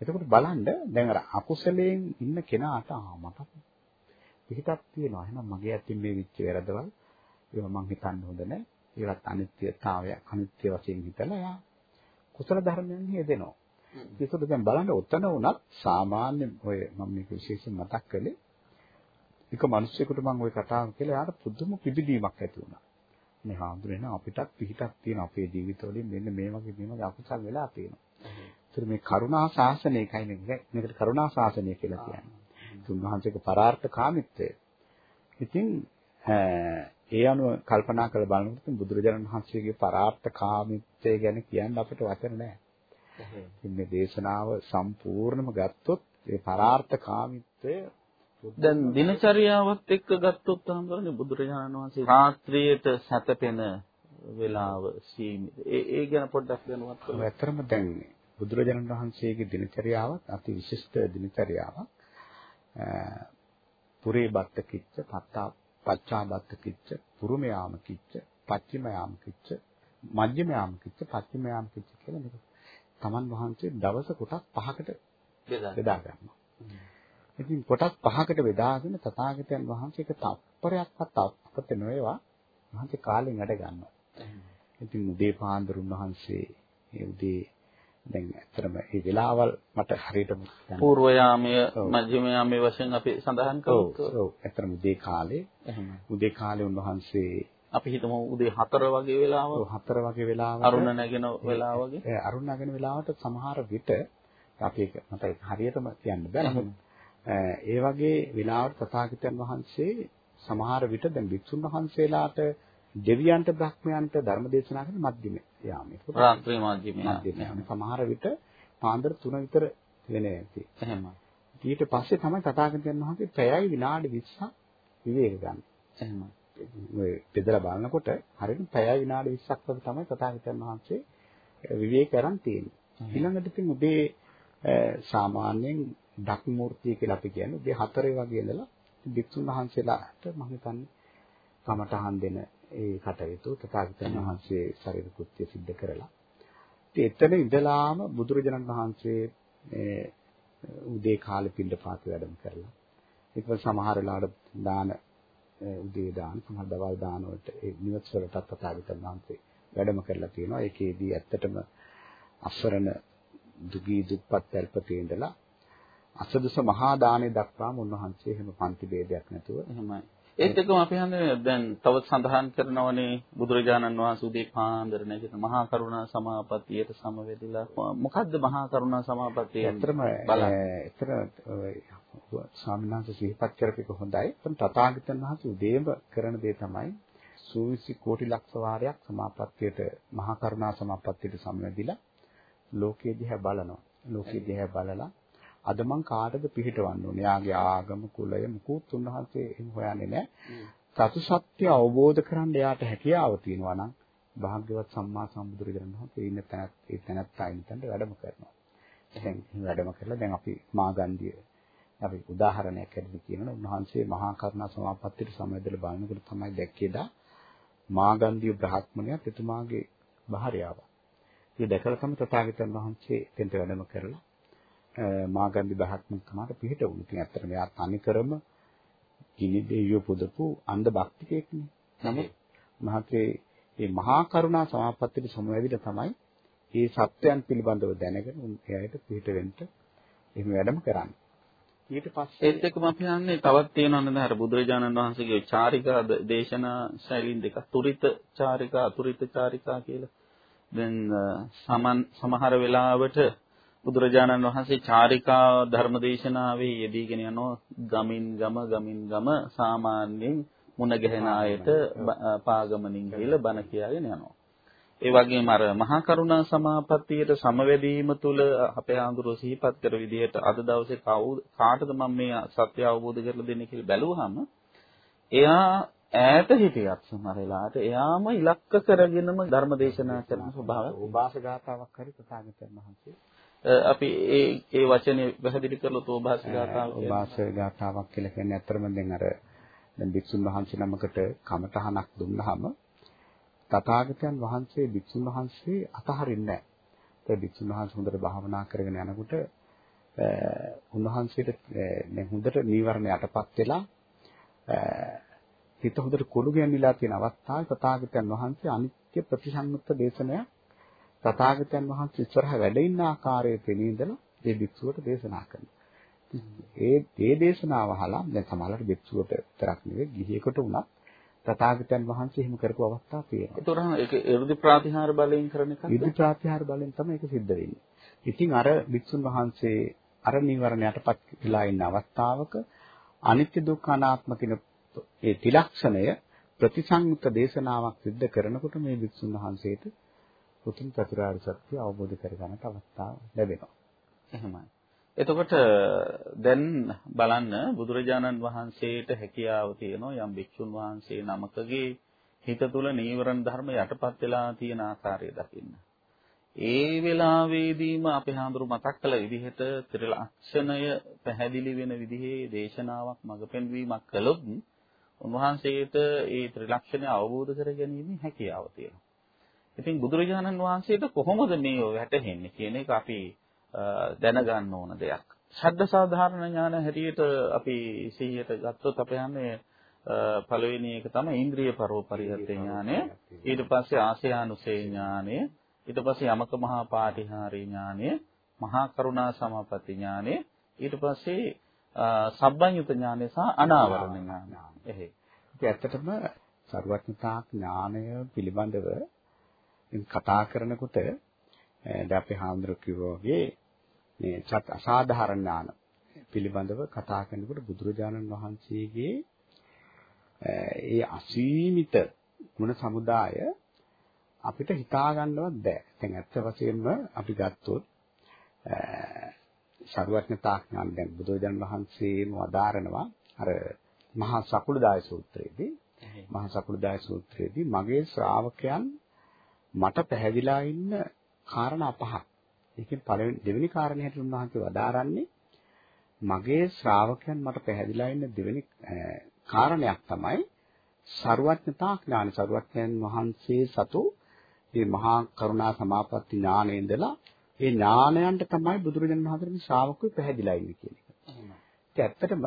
එතකොට බලන්න දැන් අර අකුසලයෙන් ඉන්න කෙනාට මට පිටක් තියෙනවා. එහෙනම් මගේ අතින් මේ විච්ච වැරදවල් ඒවා මං හිතන්න හොඳ නැහැ. ඒවත් අනිත්‍යතාවය අනිත්‍ය වශයෙන් හිතලා යා කුසල ධර්මයන් හේදෙනවා. ඒකත් දැන් බලන්න උතන උනත් සාමාන්‍ය ඔය මම මේක විශේෂයෙන් මතක් කළේ එක මිනිස්සෙකුට මම ওই කතාව කියලා යාට පුදුම පිබිදීමක් ඇති වුණා. මේ හාමුදුරනේ අපිටත් පිහිටක් තියෙන අපේ ජීවිතවලින් මෙන්න මේ වගේ මේ වගේ අකුසල් වෙලා තියෙනවා. ඒතර මේ කරුණා ශාසනයකයි මේක මේකට කරුණා ශාසනය කියලා කියන්නේ. තුන්වහන්සේක පරාර්ථ කාමිත්වය. ඉතින් ඒ අනුව කල්පනා කරලා බලනකොට බුදුරජාණන් වහන්සේගේ පරාර්ථ කාමිත්වය ගැන කියන්න අපිට වචන නැහැ. ඉතින් මේ දේශනාව සම්පූර්ණම ගත්තොත් ඒ පරාර්ථ කාමිත්වය දැන් දිනචරියාවත් එක්ක ගත්තොත් අහම්බරනේ බුදුරජාණන් වහන්සේ රාත්‍රියට සැතපෙන වේලාව සීමිත. ඒ ඒ ගැන පොඩ්ඩක් දැනුවත් කරන්න. ඇත්තටම දැන් බුදුරජාණන් වහන්සේගේ දිනචරියාවත් අති විශිෂ්ට දිනචරියාවක්. පුරේ බත්ත කිච්ච, පත්තා පච්චා බත්ත කිච්ච, පුරුම යාම කිච්ච, පච්චිම යාම කිච්ච, මජ්ක්‍ධිම යාම කිච්ච, පච්චිම යාම කිච්ච කියලා මේක තමන් වහන්සේ දවස කොටස් පහකට බෙදා ගන්නවා. ඉතින් කොටස් පහකට බෙදාගෙන තථාගතයන් වහන්සේක තප්පරයක්වත් අපත නොවේවා වහන්සේ කාලෙන් වැඩ ගන්නවා. ඉතින් උදේ පාන්දර උන්වහන්සේ ඒ උදේ දැන් ඇත්තටම මේ වෙලාවල් මට හරියටම పూర్ව යාමය මධ්‍යම යාමයේ වශයෙන් අපි සඳහන් කළොත් ඔව් ඇත්තටම උදේ කාලේ උදේ කාලේ උන්වහන්සේ අපි හිතමු උදේ 4 වගේ වෙලාව. ඔව් 4 වගේ වෙලාවට අරුණ නැගෙන වෙලාව වගේ. ඒ අරුණ නැගෙන වෙලාවට සමහර විට අපි ඒක මට හරියටම කියන්න බෑ. නමුත් ඒ වගේ වෙලාවට තථාගතයන් වහන්සේ සමහර විට දැන් වික්ෂුන් වහන්සේලාට දෙවියන්ට බ්‍රහ්මයන්ට ධර්ම දේශනා කරන මධ්‍යම යාමේ. රාත්‍රී මධ්‍යම යාමේ. සමහර විට පාන්දර 3 විතර වෙන ඇති. එහෙම. ඊට පස්සේ තමයි තථාගතයන් වහන්සේ පැයයි විනාඩි 20ක් විවේක ගන්න. එහෙම. ඔය බෙදලා බලනකොට හරියට පැය විනාඩි 20ක් වගේ තමයි තථාගතයන් වහන්සේ විවේක කරන් තියෙන්නේ. ඊළඟට ඉතින් උදේ සාමාන්‍යයෙන් දක් මූර්තිය කියලා අපි කියන්නේ උදේ 4 වගේ ඉඳලා භික්ෂුන් වහන්සේලාට මම හිතන්නේ කමඨහන් දෙන ඒ කටයුතු තථාගතයන් වහන්සේ ශරීර කෘත්‍ය સિદ્ધ කරලා ඉතින් එතන ඉඳලාම බුදුරජාණන් වහන්සේ මේ උදේ කාලේ පින්ඩ පාත වැඩම කරලා ඒක සමහර වෙලාවට දාන උදේ දාන සමහර දවල් දාන වලට ඒ නිවස් වලටත් තථාගතයන් වහන්සේ වැඩම කරලා තියෙනවා. ඒකේදී ඇත්තටම අසරණ දුගී දුප්පත් පැල්පතේ ඉඳලා අසදස මහා දානෙ දක්වාම උන්වහන්සේ එහෙම පන්ති ભેදයක් නැතුව එහෙමයි. ඒත් එක්කම අපි හන්නේ දැන් තව සඳහන් කරනවනේ බුදුරජාණන් වහන්සේ උදේ පාන්දර නැගිට මහා කරුණා සමාපත්තියට සමවැදිලා මොකද්ද මහා කරුණා සමාපත්තිය? ඇත්තම බලන්න. ස්වාමීන් සිහිපත් කරපික හොඳයි. પણ තථාගතයන් වහන්සේ උදේම කරන දේ තමයි සූවිසි කෝටි ලක්ෂ වාරයක් සමාපත්තියට මහා කරුණා සමාපත්තියට සමවැදිලා ලෝකයේ දිහා බලනවා. ලෝකයේ දිහා බලලා අද මං කාටද පිළිටවන්න ඕනේ? යාගේ ආගම කුලය මුකුත් උන්වහන්සේ එහෙම හොයන්නේ නැහැ. සතු සත්‍ය අවබෝධ කරගන්න යාට හැකියාව තියෙනවා නම් භාග්‍යවත් සම්මා සම්බුදුරජාණන් වහන්සේ ඉන්න තැනත් ඒ තැනත් ආයින් තැනට වැඩම කරනවා. දැන් වැඩම කරලා දැන් අපි මාගන්ධිය අපි උදාහරණයක් ඇරෙන්න කියනවා උන්වහන්සේ මහා කරුණා සමාපත්තියට සමවැදලා බලනකොට තමයි දැක්කේදා මාගන්ධිය බ්‍රහ්මණයත් එතුමාගේ භාර්යාව. ඒ දැකලා තමයි තථාගතයන් වහන්සේ තෙන්ට වැඩම කරලා මාගන්ධි බ්‍රහ්මණකමට පිහිට වුණා. ඉතින් ඇත්තට මෙයා තනිකරම ගිනි දෙවියෝ පුදපු අන්ධ භක්තිකයෙක්නේ. නමුත් මහකේ මේ මහා කරුණා සමාපත්තියට සමවැදිලා තමයි මේ සත්‍යයන් පිළිබඳව දැනගෙන උන් එයාට පිහිට වෙන්න එහෙම වැඩම කරන්නේ. ඊට පස්සේ ඒත් එක්කම අපි හන්නේ තවත් තියෙනවා නේද අර බුදුරජාණන් වහන්සේගේ චාරිකා දේශනා ශෛලීන් දෙකක් තුරිත චාරිකා අතුරිත චාරිකා කියලා. දැන් සමන් සමහර වෙලාවට බුදුරජාණන් වහන්සේ චාරිකා ධර්මදේශනාවේ යෙදීගෙන යනවා ගමින් ගම ගමින් ගම සාමාන්‍යයෙන් මුණ ගැහෙන අයට පාගමනින් ගිහිල්ලා බණ කියාගෙන යනවා. ඒ වගේම අර මහා කරුණා සමාපත්තියට සමවැදීම තුළ අපේ ආඳුරෝ සිහිපත් කර විදිහට අද දවසේ කාටද මම මේ සත්‍ය අවබෝධ කරලා දෙන්නේ කියලා බැලුවහම එයා ඈත හිටියත් සමහර වෙලාවට එයාම ඉලක්ක කරගෙනම ධර්ම දේශනා කරන ස්වභාවය උපාසගතාවක් හරි තථාගතයන් වහන්සේ අපි ඒ ඒ වචනේ පැහැදිලි කරලා තෝභාස ගාතාව උපාස ගාතාවක් කියලා කියන්නේ අතරම දැන් අර දැන් භික්ෂුන් වහන්සේ නමකට කමඨහනක් දුන්නාම තථාගතයන් වහන්සේ භික්ෂුන් වහන්සේ අතහරින්නේ නැහැ. ඒ භික්ෂුන් වහන්සේ හොඳට භාවනා කරගෙන යනකොට උන්වහන්සේට දැන් හොඳට නීවරණ යටපත් වෙලා හිත හොඳට කොළු ගැන්විලා තියෙන අවස්ථාවේ තථාගතයන් වහන්සේ අනිත්‍ය ප්‍රතිසංයුක්ත දේශනය තථාගතයන් වහන්සේ ඉස්සරහ වැඩ ඉන්න ආකාරයේ පෙනී ඉඳලා මේ භික්ෂුවට දේශනා කරනවා. ඒ ඒ දේශනාව අහලා දැන් සමහරවිට භික්ෂුවට විතරක් නෙවෙයි ගිහියෙකුට උනත් තථාගතයන් වහන්සේ එහෙම කරපු අවස්ථා තියෙනවා. ඒතරම් ඒක 이르දි ප්‍රාතිහාර බලයෙන් කරන එකක්ද? ඉර්ධි ප්‍රාතිහාර බලයෙන් තමයි ඒක සිද්ධ වෙන්නේ. ඉතින් අර භික්ෂුන් වහන්සේ අර නීවරණ යටපත් වෙලා ඉන්න අවස්ථාවක අනිත්‍ය දුක්ඛ අනාත්ම කියන ඒ ත්‍රිලක්ෂණය ප්‍රතිසංයුක්ත දේශනාවක් සිද්ධ කරනකොට මේ භික්ෂුන් වහන්සේට උතුම් චතුරාර්ය සත්‍ය අවබෝධ කරගන්නට අවස්ථාව ලැබෙනවා. එහෙමයි. එතකොට දැන් බලන්න බුදුරජාණන් වහන්සේට හැකියාව තියෙනවා යම් භික්ෂුන් වහන්සේ නමකගේ හිත තුළ නීවරණ ධර්ම යටපත් වෙලා තියෙන ආකාරය දකින්න. ඒ වෙලාවේදීම අපේ හාමුදුරු මතක් කළ විදිහට ත්‍රිලක්ෂණය පැහැදිලි වෙන විදිහේ දේශනාවක් මඟ පෙන්වීමක් කළොත් උන්වහන්සේට ඒ ත්‍රිලක්ෂණය අවබෝධ කර ගැනීම හැකියාව තියෙනවා. ඉතින් බුදුරජාණන් වහන්සේට කොහොමද මේ වැටහෙන්නේ කියන එක අපි දැනගන්න ඕන දෙයක්. ශබ්ද සාධාරණ ඥාන හැටියට අපි සිහියට ගත්තොත් අපේ යන්නේ පළවෙනි එක තමයි ඉන්ද්‍රිය පරෝපරිහත ඥානය. ඊට පස්සේ ආසයානුසේ ඥානය. ඊට පස්සේ යමක මහා පාටිහාරී ඥානය. මහා කරුණා සමාපatti ඥානය. ඊට පස්සේ සබ්බඤ්ඤුත ඥානය සහ අනාවරණ ඥානය. එහෙයි. ඉතින් ඇත්තටම සර්වඥතා ඥානය පිළිබඳව කතා කරනකොට දැන් අපි හාමුදුරු කිව්වා වගේ මේ සත් අසාධාරණ ඥාන පිළිබඳව කතා කරනකොට බුදුරජාණන් වහන්සේගේ ඒ අසීමිත ගුණ සමුදාය අපිට හිතා ගන්නවත් බෑ. දැන් ඇත්ත වශයෙන්ම අපි ගත්තොත් සරුවත්නතා ඥාන දැන් බුදුරජාණන් වහන්සේම වදාරනවා අර මහා සකුළුදාය සූත්‍රයේදී මහා සකුළුදාය සූත්‍රයේදී මගේ ශ්‍රාවකයන් මට පැහැදිලා ඉන්න කාරණා පහක්. ඒකෙන් පළවෙනි දෙවෙනි කාරණේ හැටියට උන්වහන්සේ වදාරන්නේ මගේ ශ්‍රාවකයන් මට පැහැදිලා ඉන්න දෙවෙනි කාරණයක් තමයි ਸਰුවඥතා ඥාන ਸਰුවඥයන් වහන්සේ සතු මේ මහා කරුණා සමාපatti ඥානෙ ඉඳලා ඒ ඥානයන්ට තමයි බුදුරජාණන් වහන්සේ මේ ශ්‍රාවකයෝ පැහැදිලා ඉන්නේ කියන එක. එහෙමයි. ඒත් ඇත්තටම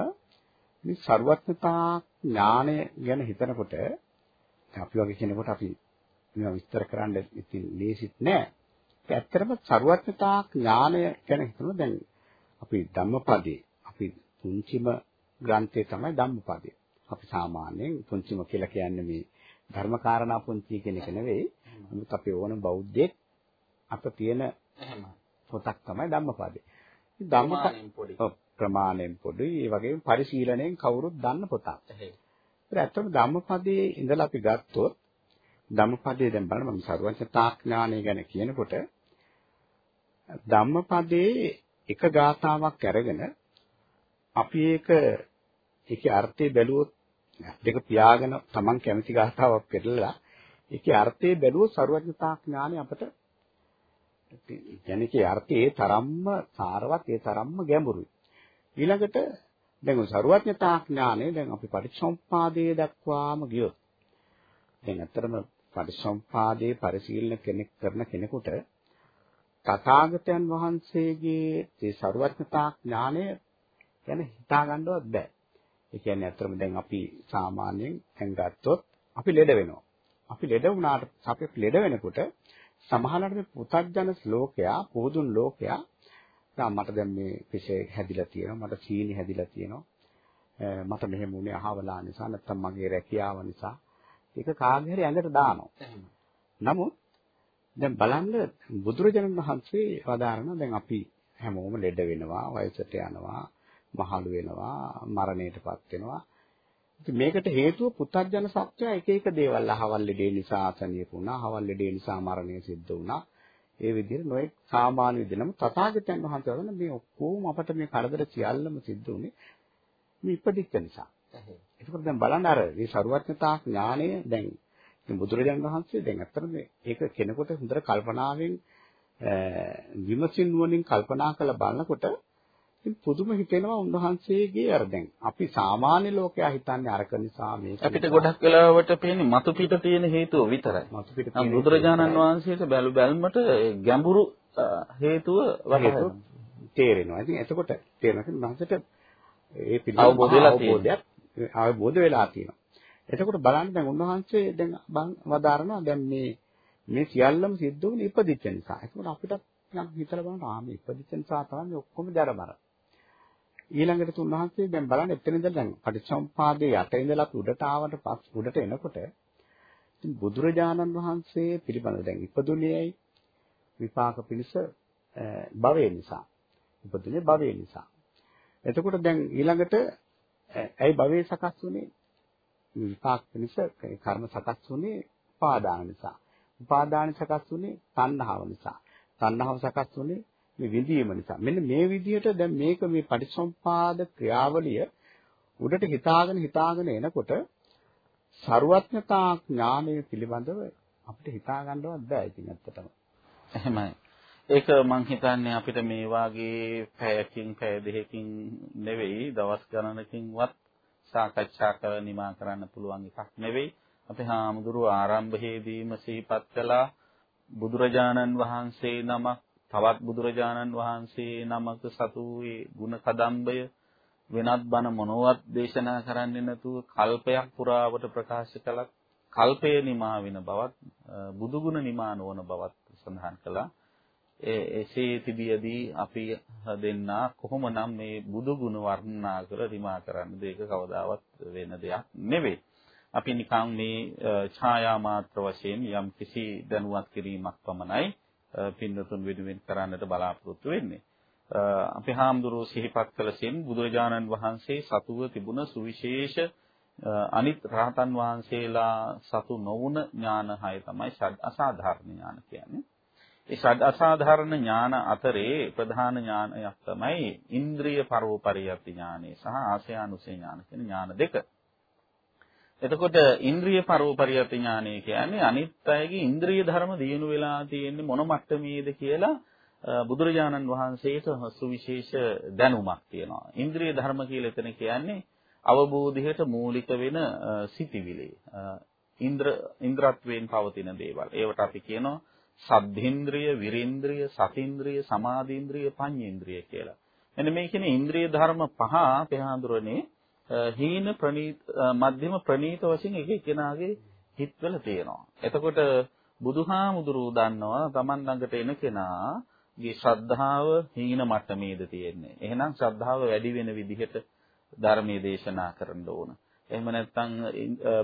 මේ ਸਰුවඥතා ඥානය ගැන හිතනකොට අපි වගේ කෙනෙකුට අපි මේවා විස්තර කරන්න ඉතින් ලේසිත් නෑ. ඇත්තටම ਸਰුවත්තා ඥානය ගැන හිතනවා දැන් අපි ධම්මපදේ අපි පුංචිම ග්‍රන්ථය තමයි ධම්මපදේ. අපි සාමාන්‍යයෙන් පුංචිම කියලා කියන්නේ මේ ධර්මකාරණා පුංචි කියන එක නෙවෙයි. නමුත් අපි ඕන බෞද්ධයෙක් අප තියෙන පොතක් තමයි ධම්මපදේ. ධම්මපදයෙන් පොඩි. ප්‍රමාණයෙන් පොඩි. ඒ වගේම පරිශීලනයෙන් කවුරුත් දන්න පොතක්. ඒක ඇත්තටම ධම්මපදයේ ඉඳලා අපි ගත්තොත් ධම්මපදයේ දැන් බලන්න මම සර්වඥතා ඥානය ගැන කියනකොට ධම්මපදයේ එක ගාථාවක් අරගෙන අපි ඒක ඒකේ අර්ථය බැලුවොත් දෙක පියාගෙන Taman කැමති ගාථාවක් පෙරලලා ඒකේ අර්ථය බැලුවොත් සර්වඥතා ඥානය අපට කියන්නේ ඒ අර්ථය ඒ තරම්ම සාරවත් ඒ තරම්ම ගැඹුරුයි. ඊළඟට දැන් සර්වඥතා ඥානය දැන් අපි පටිච්චසමුප්පාදයේ දක්වාම ගියොත් දැන් අත්‍තරම පටිච්චසමුපාදයේ පරිශීලන කෙනෙක් කරන කෙනෙකුට තථාගතයන් වහන්සේගේ මේ ਸਰවඥතා ඥානය ගැන හිතා ගන්නවත් බෑ. ඒ කියන්නේ අත්‍තරම දැන් අපි සාමාන්‍යයෙන් දැන් ගත්තොත් අපි ලෙඩ වෙනවා. අපි ලෙඩ වුණාට අපි ලෙඩ වෙනකොට සමහරවිට මේ පුතග්ජන ලෝකයා, පොදුන් ලෝකයා දැන් මට දැන් මේ පිසේ හැදිලා තියෙනවා, මට සීනි හැදිලා තියෙනවා. මට මෙහෙම වුණේ අහවලා නිසා නැත්නම් මගේ රැකියාව නිසා ඒක කාගේ හරි ඇඟට දානවා. නමුත් දැන් බලන්න බුදුරජාණන් වහන්සේ වදාරන දැන් අපි හැමෝම ලෙඩ වෙනවා, වයසට යනවා, මහලු වෙනවා, මරණයටපත් වෙනවා. ඉතින් මේකට හේතුව පුත්තජන සත්‍යය එක එක දේවල් අහවල් ලෙඩේ නිසා අසනීප වුණා, අහවල් ලෙඩේ නිසා මරණය සිද්ධ වුණා. ඒ විදිහට නොඑක් සාමාන්‍ය විදිහම තථාගතයන් වහන්සේ වදන මේ ඔක්කොම අපට මේ කරදර සියල්ලම සිද්ධ වුනේ මේ ඉපදිච්ච නිසා. ඒකෝට දැන් බලන්න අර මේ ਸਰුවඥතා ඥාණය දැන් ඉතින් බුදුරජාණන් වහන්සේ දැන් අත්තර මේක කෙනෙකුට හොඳට කල්පනාවෙන් විමසින් නුවණින් කල්පනා කරලා බලනකොට ඉතින් පුදුම හිතෙනවා උන්වහන්සේගේ අර දැන් අපි සාමාන්‍ය ලෝකයා හිතන්නේ අරක නිසා මේක අපිට ගොඩක් වෙලාවට පේන්නේ මතු පිට තියෙන හේතුව විතරයි. මතු පිට තියෙන බුදුරජාණන් වහන්සේට බැලු බැල්මට ගැඹුරු හේතුව වටහාගන්න තේරෙනවා. ඉතින් එතකොට තේරෙනවා උන්වහන්සේට ඒ පිළිබඳව අවබෝධයක් අවබෝධ වෙලා තියෙනවා. එතකොට බලන්න දැන් උන්වහන්සේ දැන් වදාරනවා දැන් මේ මේ සියල්ලම සිද්ධ වුනේ ඉපදිච්ච නිසා. ඒකෝට අපිට නිකන් හිතලා බලන්න ආ මේ ඉපදිච්ච නිසා තමයි ඔක්කොම ජරමර. ඊළඟට උන්වහන්සේ දැන් බලන්න එතන ඉඳලා දැන් පටිච්චසමුපාදයේ යට ඉඳලා උඩට ආවට පස් උඩට එනකොට ඉතින් බුදුරජාණන් වහන්සේ පිළිබඳව දැන් ඉපදුනේයි විපාක පිණිස භවය නිසා. ඉපදුනේ භවය නිසා. එතකොට දැන් ඊළඟට ඇයි භවය සකස් වුනේ? විපාක පිණිස කර්ම සකස් වුනේ උපාදාන නිසා. උපාදාන සකස් වුනේ තණ්හාව නිසා. තණ්හාව සකස් වුනේ මේ විඳීම නිසා. මෙන්න මේ විදිහට දැන් මේක මේ පටිච්චසමුපාද ක්‍රියාවලිය උඩට හිතාගෙන හිතාගෙන එනකොට ਸਰුවත්නතා ඥානය පිළිබඳව අපිට හිතා ගන්නවත් බෑ ඉතින් ඇත්තටම. එහෙමයි. ඒක මං හිතන්නේ අපිට මේ වාගේ පැයකින් පැය දෙකකින් නෙවෙයි දවස් ගණනකින්වත් සාකච්ඡා කර නිමා කරන්න පුළුවන් එකක් නෙවෙයි. අපේ හාමුදුරුව ආරම්භයේදීම සිහිපත් කළා බුදුරජාණන් වහන්සේ නමක් තවත් බුදුරජාණන් වහන්සේ නමක සතු ඒ ගුණ කදම්බය වෙනත් බණ මොනවත් දේශනා කරන්නේ නැතුව කල්පයක් පුරාවට ප්‍රකාශ කළත් කල්පය නිමා වෙන බවත් බුදු ගුණ නිමා නොවන බවත් සඳහන් කළා. ඒ එසේ තිබියදී අපි දෙන්නා කොහොමනම් මේ බුදු ගුණ වර්ණනා කර නිමා කරන්නද ඒක කවදාවත් වෙන දෙයක් නෙවෙයි. අපි නිකන් මේ ඡායා මාත්‍ර වශයෙන් යම් කිසි දැනුවත් කිරීමක් පමණයි පින්නතුන් වෙනුවෙන් කරන්නට බලාපොරොත්තු වෙන්නේ. අපි හාමුදුරුවෝ සිහිපත් කළ සෙන් බුදුරජාණන් වහන්සේ සතුව තිබුණ සුවිශේෂ අනිත් රහතන් වහන්සේලා සතු නොවුන ඥාන හය තමයි ෂඩ් අසාධාරණ ඥාන කියන්නේ. ඒ ෂඩ් අසාධාරණ ඥාන අතරේ ප්‍රධාන ඥානයක් තමයි ඉන්ද්‍රිය පරෝපරියති ඥානෙ සහ ආසයානුසේ ඥාන කියන ඥාන දෙක. එතකොට ඉන්ද්‍රිය පරෝපරියත ඥානය කියන්නේ අනිත් අයගේ ඉන්ද්‍රිය ධර්ම දියුණු වෙලා තියෙන්නේ මොන මට්ටමේද කියලා බුදුරජාණන් වහන්සේට සුවිශේෂ දැනුමක් තියෙනවා. ඉන්ද්‍රිය ධර්ම කියලා එතන කියන්නේ අවබෝධයට මූලික වෙන සිතිවිලි. ඉන්ද්‍ර ඉන්ද්‍රත්වයෙන් පවතින දේවල්. ඒවට අපි කියනවා සද්ධින්ද්‍රිය, විරේන්ද්‍රිය, සතින්ද්‍රිය, සමාධීන්ද්‍රිය, පඤ්ඤේන්ද්‍රිය කියලා. මෙන්න මේ කියන්නේ ඉන්ද්‍රිය ධර්ම පහ පහඳුරන්නේ හීන ප්‍රනීත මධ්‍යම ප්‍රනීත වශයෙන් එක එක්කෙනාගේ හිතවල තියෙනවා. එතකොට බුදුහාමුදුරුවෝ දන්නවා Taman ළඟට එන කෙනාගේ ශ්‍රද්ධාව හීන මට්ටමේද තියෙන්නේ. එහෙනම් ශ්‍රද්ධාව වැඩි වෙන විදිහට ධර්මයේ දේශනා කරන්න ඕන. එහෙම නැත්නම්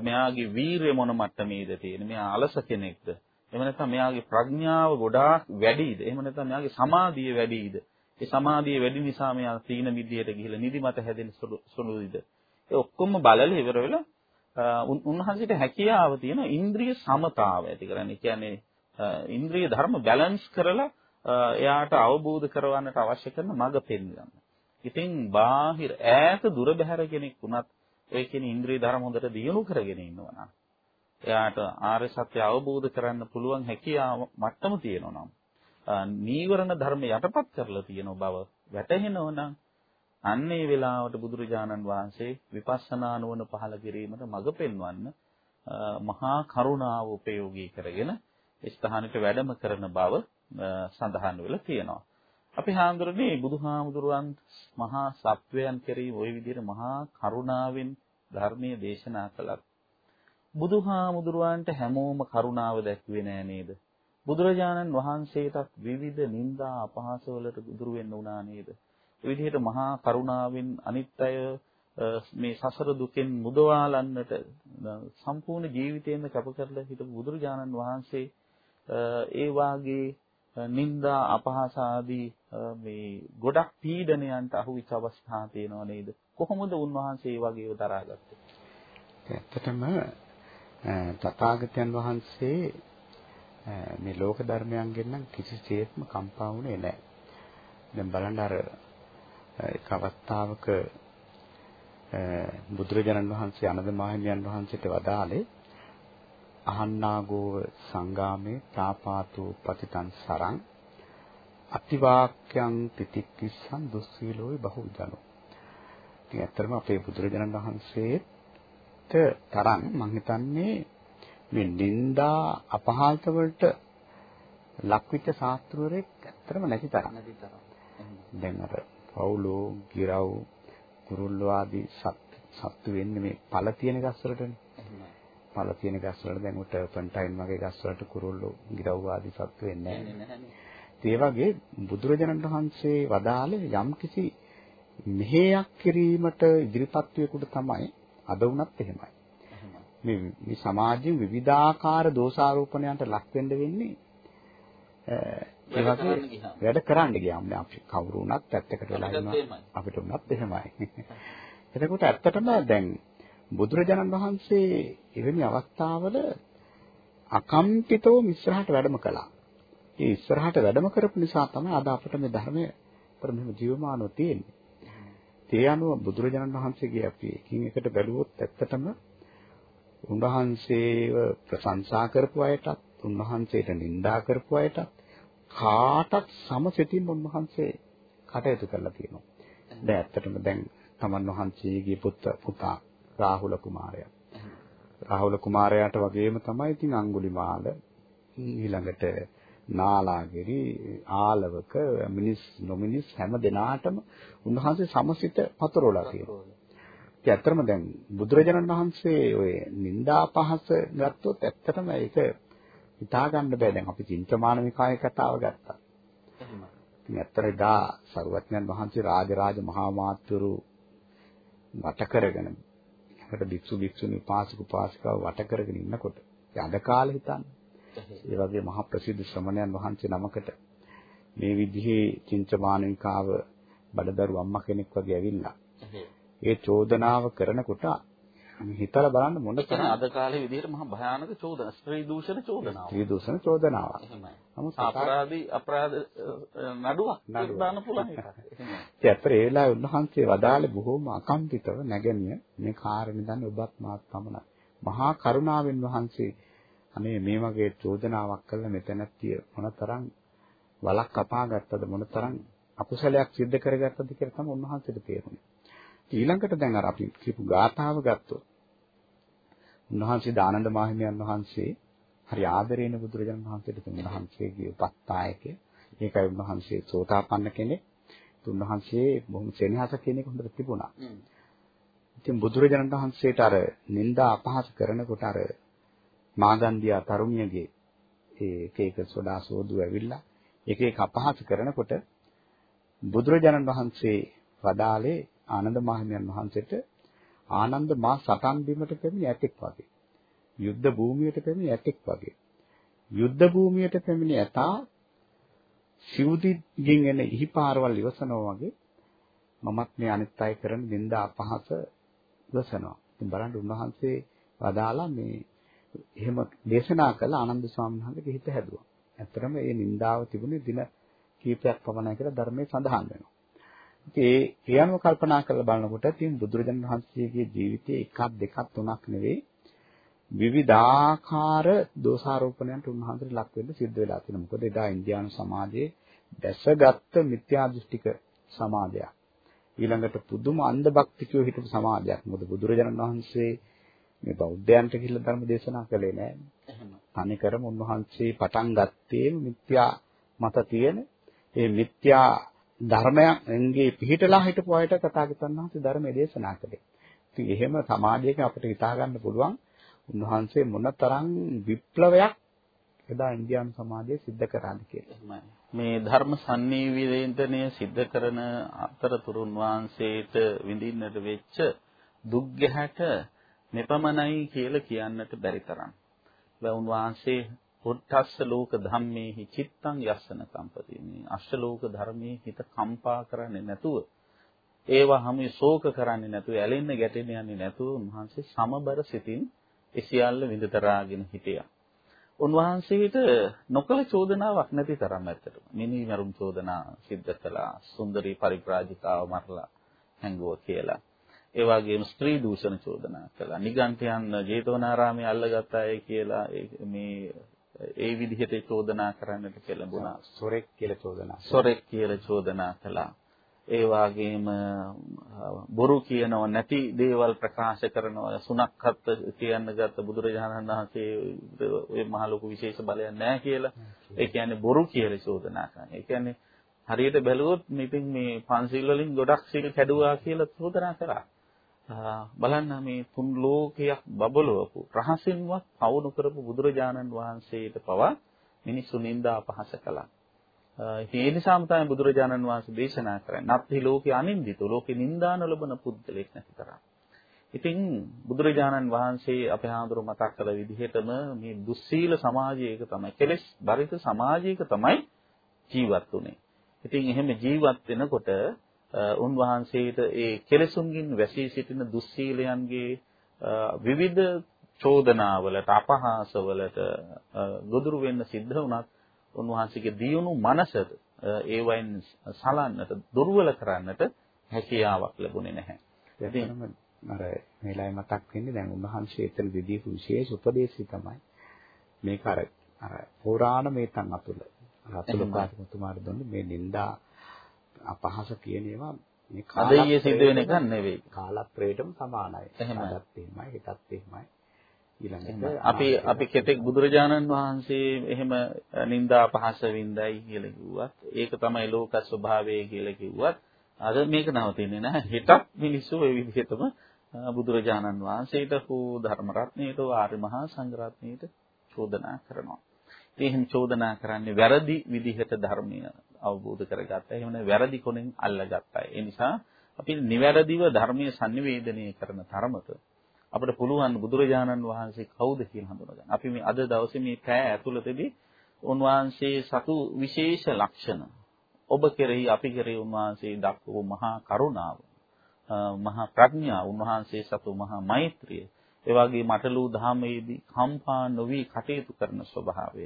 මෙයාගේ වීරිය මොන මට්ටමේද තියෙන්නේ? මෙයා අලස කෙනෙක්ද? එහෙම නැත්නම් මෙයාගේ ප්‍රඥාව ගොඩාක් වැඩිද? එහෙම නැත්නම් මෙයාගේ සමාධිය වැඩිද? ඒ සමාධිය වැඩි නිසා මෙයා තීන විදියට ගිහිලා නිදිමත හැදෙන සුළුයිද? ඒ ඔක්කොම බලලා ඉවර වෙලා උන්වහන්සේට හැකියාව තියෙන ඉන්ද්‍රිය සමතාව ඇති කරන්නේ. කියන්නේ ඉන්ද්‍රිය ධර්ම බැලන්ස් කරලා එයාට අවබෝධ කරවන්නට අවශ්‍ය කරන මඟ පෙන්වන්න. ඉතින් බාහිර ඈත දුර බැහැර කෙනෙක් වුණත් ඔය කියන ඉන්ද්‍රිය ධර්ම හොඳට දියුණු කරගෙන ඉන්නවා නම් එයාට ආර්ය සත්‍ය අවබෝධ කරන්න පුළුවන් හැකියාව මට්ටම තියෙනවා නම් නීවරණ ධර්ම යටපත් කරලා තියෙන බව වැටහෙනවා නම් අන්න ඒ වෙලාවට බුදුරජාණන් වහන්සේ විපස්සනා නුවණ පහළ කිරීමට මඟ පෙන්වන්න මහා කරුණාව උපයෝගී කරගෙන ස්ථානෙට වැඩම කරන බව සඳහන් වෙලා තියෙනවා. අපි හාමුදුරනේ බුදුහාමුදුරුවන් මහා සත්වයන් කෙරෙහි ওই විදිහට මහා කරුණාවෙන් ධර්මයේ දේශනා කළත් බුදුහාමුදුරුවන්ට හැමෝම කරුණාව දැක්ුවේ නෑ නේද? බුදුරජාණන් වහන්සේටත් විවිධ නිന്ദා අපහාසවලට දුරු වෙන්න උනා නේද? ඒ විදිහට මහා කරුණාවෙන් අනිත් අය මේ සසර දුකෙන් මුදවාලන්නට සම්පූර්ණ ජීවිතේම කැප කරලා හිටපු බුදුරජාණන් වහන්සේ ඒ වාගේ නිന്ദා අපහාස ආදී මේ ගොඩක් පීඩනයන්ට අහු වෙච්ච අවස්ථා තියෙනව නේද කොහොමද උන්වහන්සේ ඒ වගේ ඒවා දරාගත්තේ ඇත්තටම තථාගතයන් වහන්සේ මේ ලෝක ධර්මයන්ගෙන් නම් කිසිසේත්ම කම්පා වුණේ නැහැ. දැන් බලන්න අර එක් අවස්ථාවක බුදුරජාණන් වහන්සේ අනද මාහිමියන් වහන්සේට වදාළේ අහන්නාගෝව සංගාමේ තාපාතු පතිතං සරං අතිවාක්‍යං තිතික්කිස්සං දුස්සීලෝයි බහුජනෝ. ඉතින් ඇත්තටම අපේ බුදුරජාණන් වහන්සේට තරම් මම හිතන්නේ මේ නිന്ദා අපහාස වලට ලක්විච්ච ශාස්ත්‍රවරයෙක් ඇත්තටම නැති තරම්. දැන් අර පවුලෝ, ගිරව්, කුරුල්ලෝ ආදී සත්තු වෙන්නේ මේ පළ තියෙන ගස් වලටනේ. පළ තියෙන ගස් වලට දැන් උට ෆන්ටයින් වගේ ගස් වලට කුරුල්ලෝ, ගිරව් ආදී සත්තු වෙන්නේ නැහැ. ඒ වගේ බුදුරජාණන් වහන්සේ වදාළේ යම්කිසි මෙහෙයක් කිරීමට ඉදිරිපත් වෙකුට තමයි අද වුණත් එහෙමයි. මේ මේ සමාජයේ විවිධාකාර දෝෂාරෝපණයන්ට ලක් වෙන්න වෙන්නේ ඒ වගේ වැඩ කරන්න ගියාම අපි කවුරු වුණත් පැත්තකට වෙලා ඉන්නවා අපිට වුණත් එහෙමයි. එතකොට ඇත්තටම දැන් බුදුරජාණන් වහන්සේ එවැනි අවස්ථාවල අකම්පිතව මිශ්‍රහට වැඩම කළා. ඒ ඉස්සරහට වැඩම කරපු නිසා තමයි අද අපිට මේ ධර්මය අපිට මෙහෙම ජීවමානව තියෙන්නේ. ඒ අනුව බුදුරජාණන් වහන්සේගේ අපි එකින් එකට බැලුවොත් ඇත්තටම උන්වහන්සේව ප්‍රශංසා කරපු අයටත් උන්වහන්සේට නිඳා කරපු අයටත් කාටත් සමසිතින් උන්වහන්සේ කටයුතු කරලා තියෙනවා. දැන් ඇත්තටම දැන් තමන් වහන්සේගේ පුත්ත පුතා රාහුල කුමාරයා. රාහුල කුමාරයාට වගේම තමයි ඉතින් අඟුලිමාල ඊළඟට නාලාගිරි ආලවක මිනිස් නොමිනිස් හැම දිනාටම උන්වහන්සේ සමසිත පතරෝලා තියෙනවා. ඒ ඇත්තම දැන් බුදුරජාණන් වහන්සේ ඔය නිന്ദා පහස ගත්තොත් ඇත්තටම ඒක හිතා ගන්න බෑ දැන් අපි චින්තමානවිකාය කතාව ගත්තා. එහෙම. ඉතින් ඇත්තට දා සරුවත්යන් වහන්සේ රාජරාජ මහා මාත්වරු වට කරගෙන ඒකට භික්ෂු භික්ෂුණී උපාසක උපාසිකාව වට කරගෙන ඉන්නකොට අද කාලේ හිතන්නේ ඒ වගේ මහා ප්‍රසිද්ධ ශ්‍රමණයන් වහන්සේ නමකට මේ විදිහේ චින්තමානිකාව බඩදරු අම්මා කෙනෙක් වගේ ඇවිල්ලා ඒ චෝදනාව කරනකොට හිතලා බලන්න මොන තරම් අද කාලේ විදිහට මහා භයානක චෝදන ස්ත්‍රී දූෂණ චෝදනාව. ස්ත්‍රී දූෂණ චෝදනාව. එහෙමයි. නමුත් අපරාධී අපරාධ නඩුවක් දාන්න පුළුවන් එකක්. එහෙමයි. ඒ අතර ඒ වෙලාවේ උන්වහන්සේ වදාළේ බොහෝම අකම්පිතව නැගණිය මේ කාරණේ දන්නේ ඔබත් මාත් පමණයි. මහා කරුණාවෙන් වහන්සේ අනේ මේ වගේ චෝදනාවක් කළා මෙතනත්තිය මොනතරම් වලක් කපා ගත්තද මොනතරම් අකුසලයක් සිද්ධ කරගත්තද කියලා තමයි උන්වහන්සේට තේරුනේ. ඊළඟට දැන් අර අපි කියපු ගාථාව ගත්තොත් උන්වහන්සේ දානන්ද මාහිමියන් වහන්සේ හරි ආදරේන බුදුරජාණන් වහන්සේට උන්වහන්සේගේ උපස්ථායකය. ඒකයි උන්වහන්සේ සෝතාපන්න කෙනෙක්. උන්වහන්සේ බොහොම සෙනෙහස කෙනෙක් හොඳට තිබුණා. ඉතින් බුදුරජාණන් වහන්සේට අර නිന്ദා අපහාස කරනකොට අර මාගන්දියා තරුණියගේ ඒ එක එක සොඩා සෝදු ඇවිල්ලා එක එක අපහාස කරනකොට බුදුරජාණන් වහන්සේ වදාලේ ආනන්ද මහණියන් වහන්සේට ආනන්ද මා සටන් බිමට පැමිණි ඇතෙක් වගේ යුද්ධ භූමියට පැමිණි ඇතෙක් වගේ යුද්ධ භූමියට පැමිණි ඇතා සිවුදිගෙන් එන ඉහිපාරවල් ඉවසනවා වගේ මමත් මේ අනිත් අය කරන නිന്ദා අපහාස ඉවසනවා. ඉතින් බලන්න උන්වහන්සේ වදාලා මේ එහෙම දේශනා කළ ආනන්ද ස්වාමීන් වහන්සේගේ හිත හැදුවා. ඇත්තටම මේ නින්දාව තිබුණේ දින කීපයක් පමණයි කියලා ධර්මයේ සඳහන් වෙනවා. ඉතින් ඒ ඒ අනුව කල්පනා කරලා බලනකොට ඉතින් බුදුරජාණන් වහන්සේගේ ජීවිතයේ එකක් දෙකක් තුනක් නෙවෙයි විවිධාකාර දෝෂාරෝපණයන්ට උන්වහන්සේට ලක් වෙන්න සිද්ධ වෙලා තියෙනවා. මොකද එදා ඉන්දියානු සමාජයේ දැසගත් මිත්‍යා දෘෂ්ටික සමාජයක්. ඊළඟට පුදුම අන්ධ භක්තිකයෝ හිටපු සමාජයක්. මොකද බුදුරජාණන් වහන්සේ මේ බෞද්ධයන්ට කියලා ධර්ම දේශනා කළේ නෑ. තනිකරම උන්වහන්සේ පටන් ගත්තේම මිත්‍යා මත තියෙන ඒ මිත්‍යා ධර්මයන්ගේ පිහිටලා හිටපු අයට තථාගතයන් වහන්සේ ධර්මයේ දේශනා කළේ. ඉතින් එහෙම සමාජයක අපිට හිතා ගන්න පුළුවන් උන්වහන්සේ මොනතරම් විප්ලවයක් එදා ඉන්දියානු සමාජයේ සිද්ධ කරාද කියලා. මේ ධර්ම sannivedanaය සිද්ධ කරන අතරතුරුන් වහන්සේට විඳින්නට වෙච්ච දුක් ගැහැට මෙපමණයි කියලා කියන්නට බැරි තරම්. ඒ උන්වහන්සේ පුත්තස්ස ලෝක ධම්මේහි චිත්තං යස්සන කම්පති. මේ අෂ්ටලෝක ධර්මයේ හිත කම්පා කරන්නේ නැතුව ඒවා හැම ශෝක කරන්නේ නැතුව ඇලෙන්න ගැටෙන්න යන්නේ නැතුව උන්වහන්සේ සමබර සිතින් ඒ සියල්ල විඳතරාගෙන හිටියා. උන්වහන්සේට නොකල චෝදනාවක් නැති තරම් ඇත්තටම. මිනි මරුම් චෝදනා සිද්ධ කළා. සුන්දරී පරිප്രാජිකාව මරලා හැංගුවා කියලා. ඒ වගේම ස්ත්‍රී දූෂණ චෝදනා කළා. නිගන්ඨයන් ජේතවනාරාමයේ අල්ලගත්ත අය කියලා මේ ඒ විදිහට චෝදනා කරන්නට පෙළඹුණා. සොරෙක් කියලා චෝදනා. සොරෙක් කියලා චෝදනා කළා. ඒ වගේම බොරු කියනව නැති දේවල් ප්‍රකාශ කරනවා සුණක්හත් කියන්න ගත්ත බුදුරජාණන් වහන්සේ ඔය මහ ලොකු විශේෂ බලයක් නැහැ කියලා. ඒ කියන්නේ බොරු කියලා චෝදනා කරනවා. ඒ කියන්නේ හරියට බැලුවොත් ඉතින් මේ පන්සිල් වලින් ගොඩක් සීල් කැඩුවා කියලා චෝදනා කරා. බලන්න මේ තුන් ලෝකයක් බබලවපු රහසින්වත් පවුණු කරපු බුදුරජාණන් වහන්සේට පවා මිනිස්සු නිඳා අපහාස කළා. ඉතින් ඒ නිසාම තමයි බුදුරජාණන් වහන්සේ දේශනා කරන්නේ නත්හි ලෝකේ අනින්දිතෝ ලෝකේ නිඳාන ලබන පුද්දලෙක් නැති තරම්. ඉතින් බුදුරජාණන් වහන්සේ අපේ ආඳුරු මතක් කළ විදිහටම මේ දුස්සීල සමාජයක තමයි කෙලෙස් බරිත සමාජයක තමයි ජීවත් වුනේ. ඉතින් එහෙම ජීවත් වෙනකොට උන්වහන්සේට ඒ කෙලෙසුන්ගින් වැසී සිටින දුස්සීලයන්ගේ විවිධ චෝදනාවලට අපහාසවලට ගොදුරු වෙන්න සිද්ධ වුණත් උන්වහන්සේගේ දියුණු මනසට ඒ වයින් සලන්නට දුර්වල කරන්නට හැකියාවක් ලැබුණේ නැහැ. ඉතින් අර මේලයි මතක් වෙන්නේ දැන් උන්වහන්සේ එතන දෙදීපු විශේෂ උපදේශය තමයි මේක අර අර පුරාණ මේතන් අතුල අතුල පාතිමුතුමාට දුන්නේ මේ නිന്ദා අපහාස කියන ඒවා මේ අද ඊයේ සිද්ධ වෙන එකක් නෙවෙයි. කාලත්‍රයටම සමානයි. අදත් එහෙමයි, හෙටත් එහෙමයි. ඊළඟට අපි අපි කෙතෙක් බුදුරජාණන් වහන්සේ එහෙම නිന്ദා පහස වින්දයි කියලා කිව්වත් ඒක තමයි ලෝක ස්වභාවය කියලා කිව්වත් අද මේක නවතින්නේ නැහැ හෙටත් මිනිස්සු ඒ විදිහටම බුදුරජාණන් වහන්සේට හෝ ධර්ම රත්නයට ආර්ය මහා සංඝ රත්නයට චෝදනා කරනවා. ඉතින් චෝදනා කරන්නේ වැරදි විදිහට ධර්මය අවබෝධ කරගත්තා. එහෙම නැත්නම් වැරදි කොනෙන් අල්ලගත්තා. ඒ නිසා අපි නිවැරදිව ධර්මයේ sannivedanaya කරන තරමට අපිට පුළුවන් බුදුරජාණන් වහන්සේ කවුද කියලා හඳුනගන්න. අපි මේ අද දවසේ මේ කෑ ඇතුළතදී උන්වහන්සේ සතු විශේෂ ලක්ෂණ ඔබ කෙරෙහි අපි කෙරෙහි උන්වහන්සේ දක්වපු මහා කරුණාව මහා ප්‍රඥා උන්වහන්සේ සතු මහා මෛත්‍රිය ඒ වගේ මටලු ධාමයේදී කම්පා නොවි කටයුතු කරන ස්වභාවය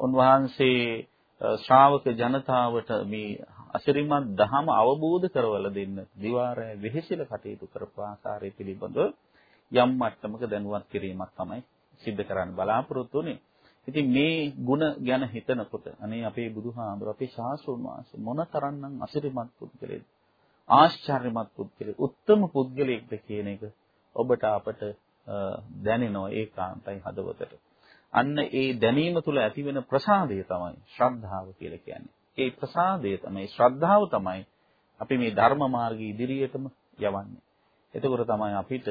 උන්වහන්සේ ශ්‍රාවක ජනතාවට මේ අසිරිමත් ධහම අවබෝධ කරවල දෙන්න දිවාරය වෙහෙසිල කටයුතු කරපු ආකාරය පිළිබඳව යම් මට්ටමක දැනුවත් කිරීමක් තමයි සිද්ධ කරන්න බලාපොරොත්තු වෙන්නේ. ඉතින් මේ ಗುಣ ගැන හිතනකොට අනේ අපේ බුදුහාමුදුර අපේ ශාස්ත්‍රුන් වහන්සේ මොනතරම්නම් අසිරිමත් පුද්ගලෙක්ද ආශ්චර්යමත් පුද්ගලෙක් උත්තම පුද්ගලෙක්ද කියන එක ඔබට අපට දැනෙනවා ඒකාන්තයි හදවතට. අන්න ඒ දැනීම තුළ ඇතිවෙන ප්‍රසාදය තමයි ශ්‍රද්ධාව කියලා කියන්නේ. ඒ ප්‍රසාදය තමයි ශ්‍රද්ධාව තමයි අපි මේ ධර්ම මාර්ගයේ ඉදිරියටම යවන්නේ. එතකොට තමයි අපිට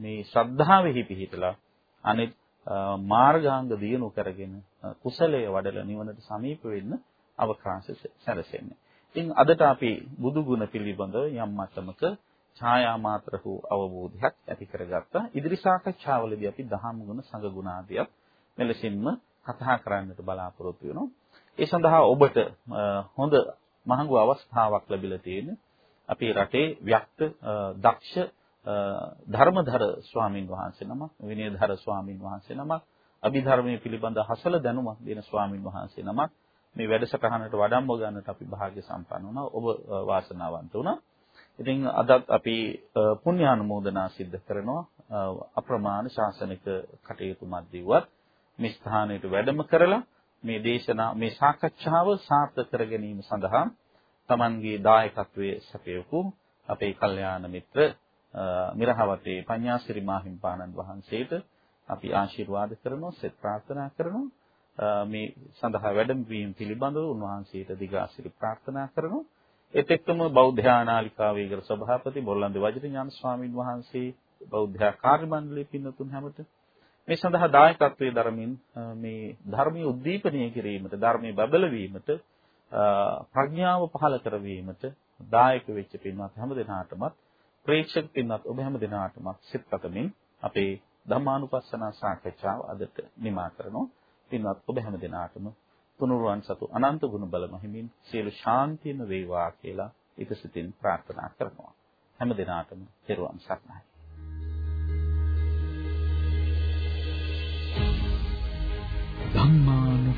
මේ ශ්‍රද්ධාවෙහි පිහිටලා අනිත් මාර්ගාංග දියුණු කරගෙන කුසලයේ වඩලා නිවනට සමීප වෙන්න අවකාශ සැලසෙන්නේ. ඉතින් අදට අපි බුදු ගුණ පිළිබඳව යම් මට්ටමක ඡායා මාත්‍ර වූ අවබෝධයක් ඇති කරගත්තා. ඉදිරි සාකච්ඡාවලදී අපි දහම් ගුණ සංඝ ගුණ ආදියක් මෙලෙසින්ම කතා කරන්නට බලාපොරොත්තු වෙනවා. ඒ සඳහා ඔබට හොඳ මහඟු අවස්ථාවක් ලැබිලා තියෙන අපේ රටේ ව්‍යක්ත දක්ෂ ධර්මධර ස්වාමින් වහන්සේ නමක් විනයධර ස්වාමින් වහන්සේ නමක් අභිධර්මයේ පිළිබඳ හසල දැනුමක් දෙන ස්වාමින් වහන්සේ නමක්. මේ වැඩසටහනට වඩම්ම ගන්නට අපි භාග්‍ය සම්පන්න වුණා. ඔබ වාසනාවන්ත වුණා. ඉතින් අදත් අපි පුණ්‍යානුමෝදනා සිද්ධ කරනවා. අප්‍රමාණ ශාසනික කටයුතු මැදිවත් මේ ස්ථානයට වැඩම කරලා මේ දේශනා මේ සාකච්ඡාව සාර්ථක කර ගැනීම සඳහා Tamanගේ දායකත්වයේ සැපයපු අපේ කල්යාණ මිත්‍ර මිරහවතේ පඤ්ඤාසිරි මාහිම්පාණන් වහන්සේට අපි ආශිර්වාද කරනවා සෙත් ප්‍රාර්ථනා කරනවා. මේ සඳහා වැඩමවීම පිළිබඳව උන්වහන්සේට දිගාසිරි ප්‍රාර්ථනා කරනවා. ඒත් එක්කම බෞද්ධ ආනාලිකාවේ ඉගර සභාපති බොල්ලන්ද වජිරඥාන ස්වාමින් වහන්සේ බෞද්ධ කාර්ය මණ්ඩලයේ පින්නතුන් හැමත මේ සඳහා දායකත්වයේ දරමින් මේ ධර්මීය උද්දීපනය කිරීමට ධර්මයේ බබලවීමට ප්‍රඥාව පහළ කරවීමට දායක වෙච්ච පින්වත් හැම දෙනාටමත් ප්‍රේක්ෂක පින්වත් ඔබ හැම දෙනාටම සිත් පතමින් අපේ ධම්මානුපස්සනා සාකච්ඡාව අදට නිමා කරනවා. පින්වත් ඔබ හැම දිනාටම තුනුරුවන් සතු අනන්ත ගුණ බල මහිමින් සියලු ශාන්තියම වේවා කියලා ඉතසිතින් ප්‍රාර්ථනා කරනවා. හැම දිනාටම තෙරුවන් සරණයි.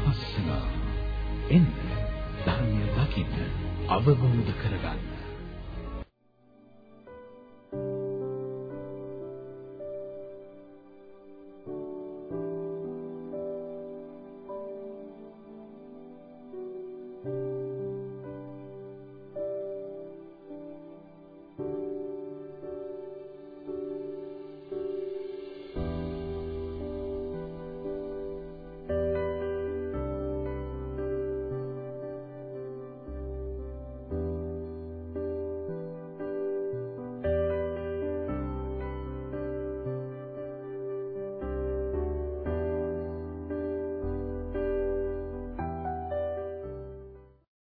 ධම්මානුපස්සන එන්න ධර්මය දකින්න අවබෝධ කරගන්න.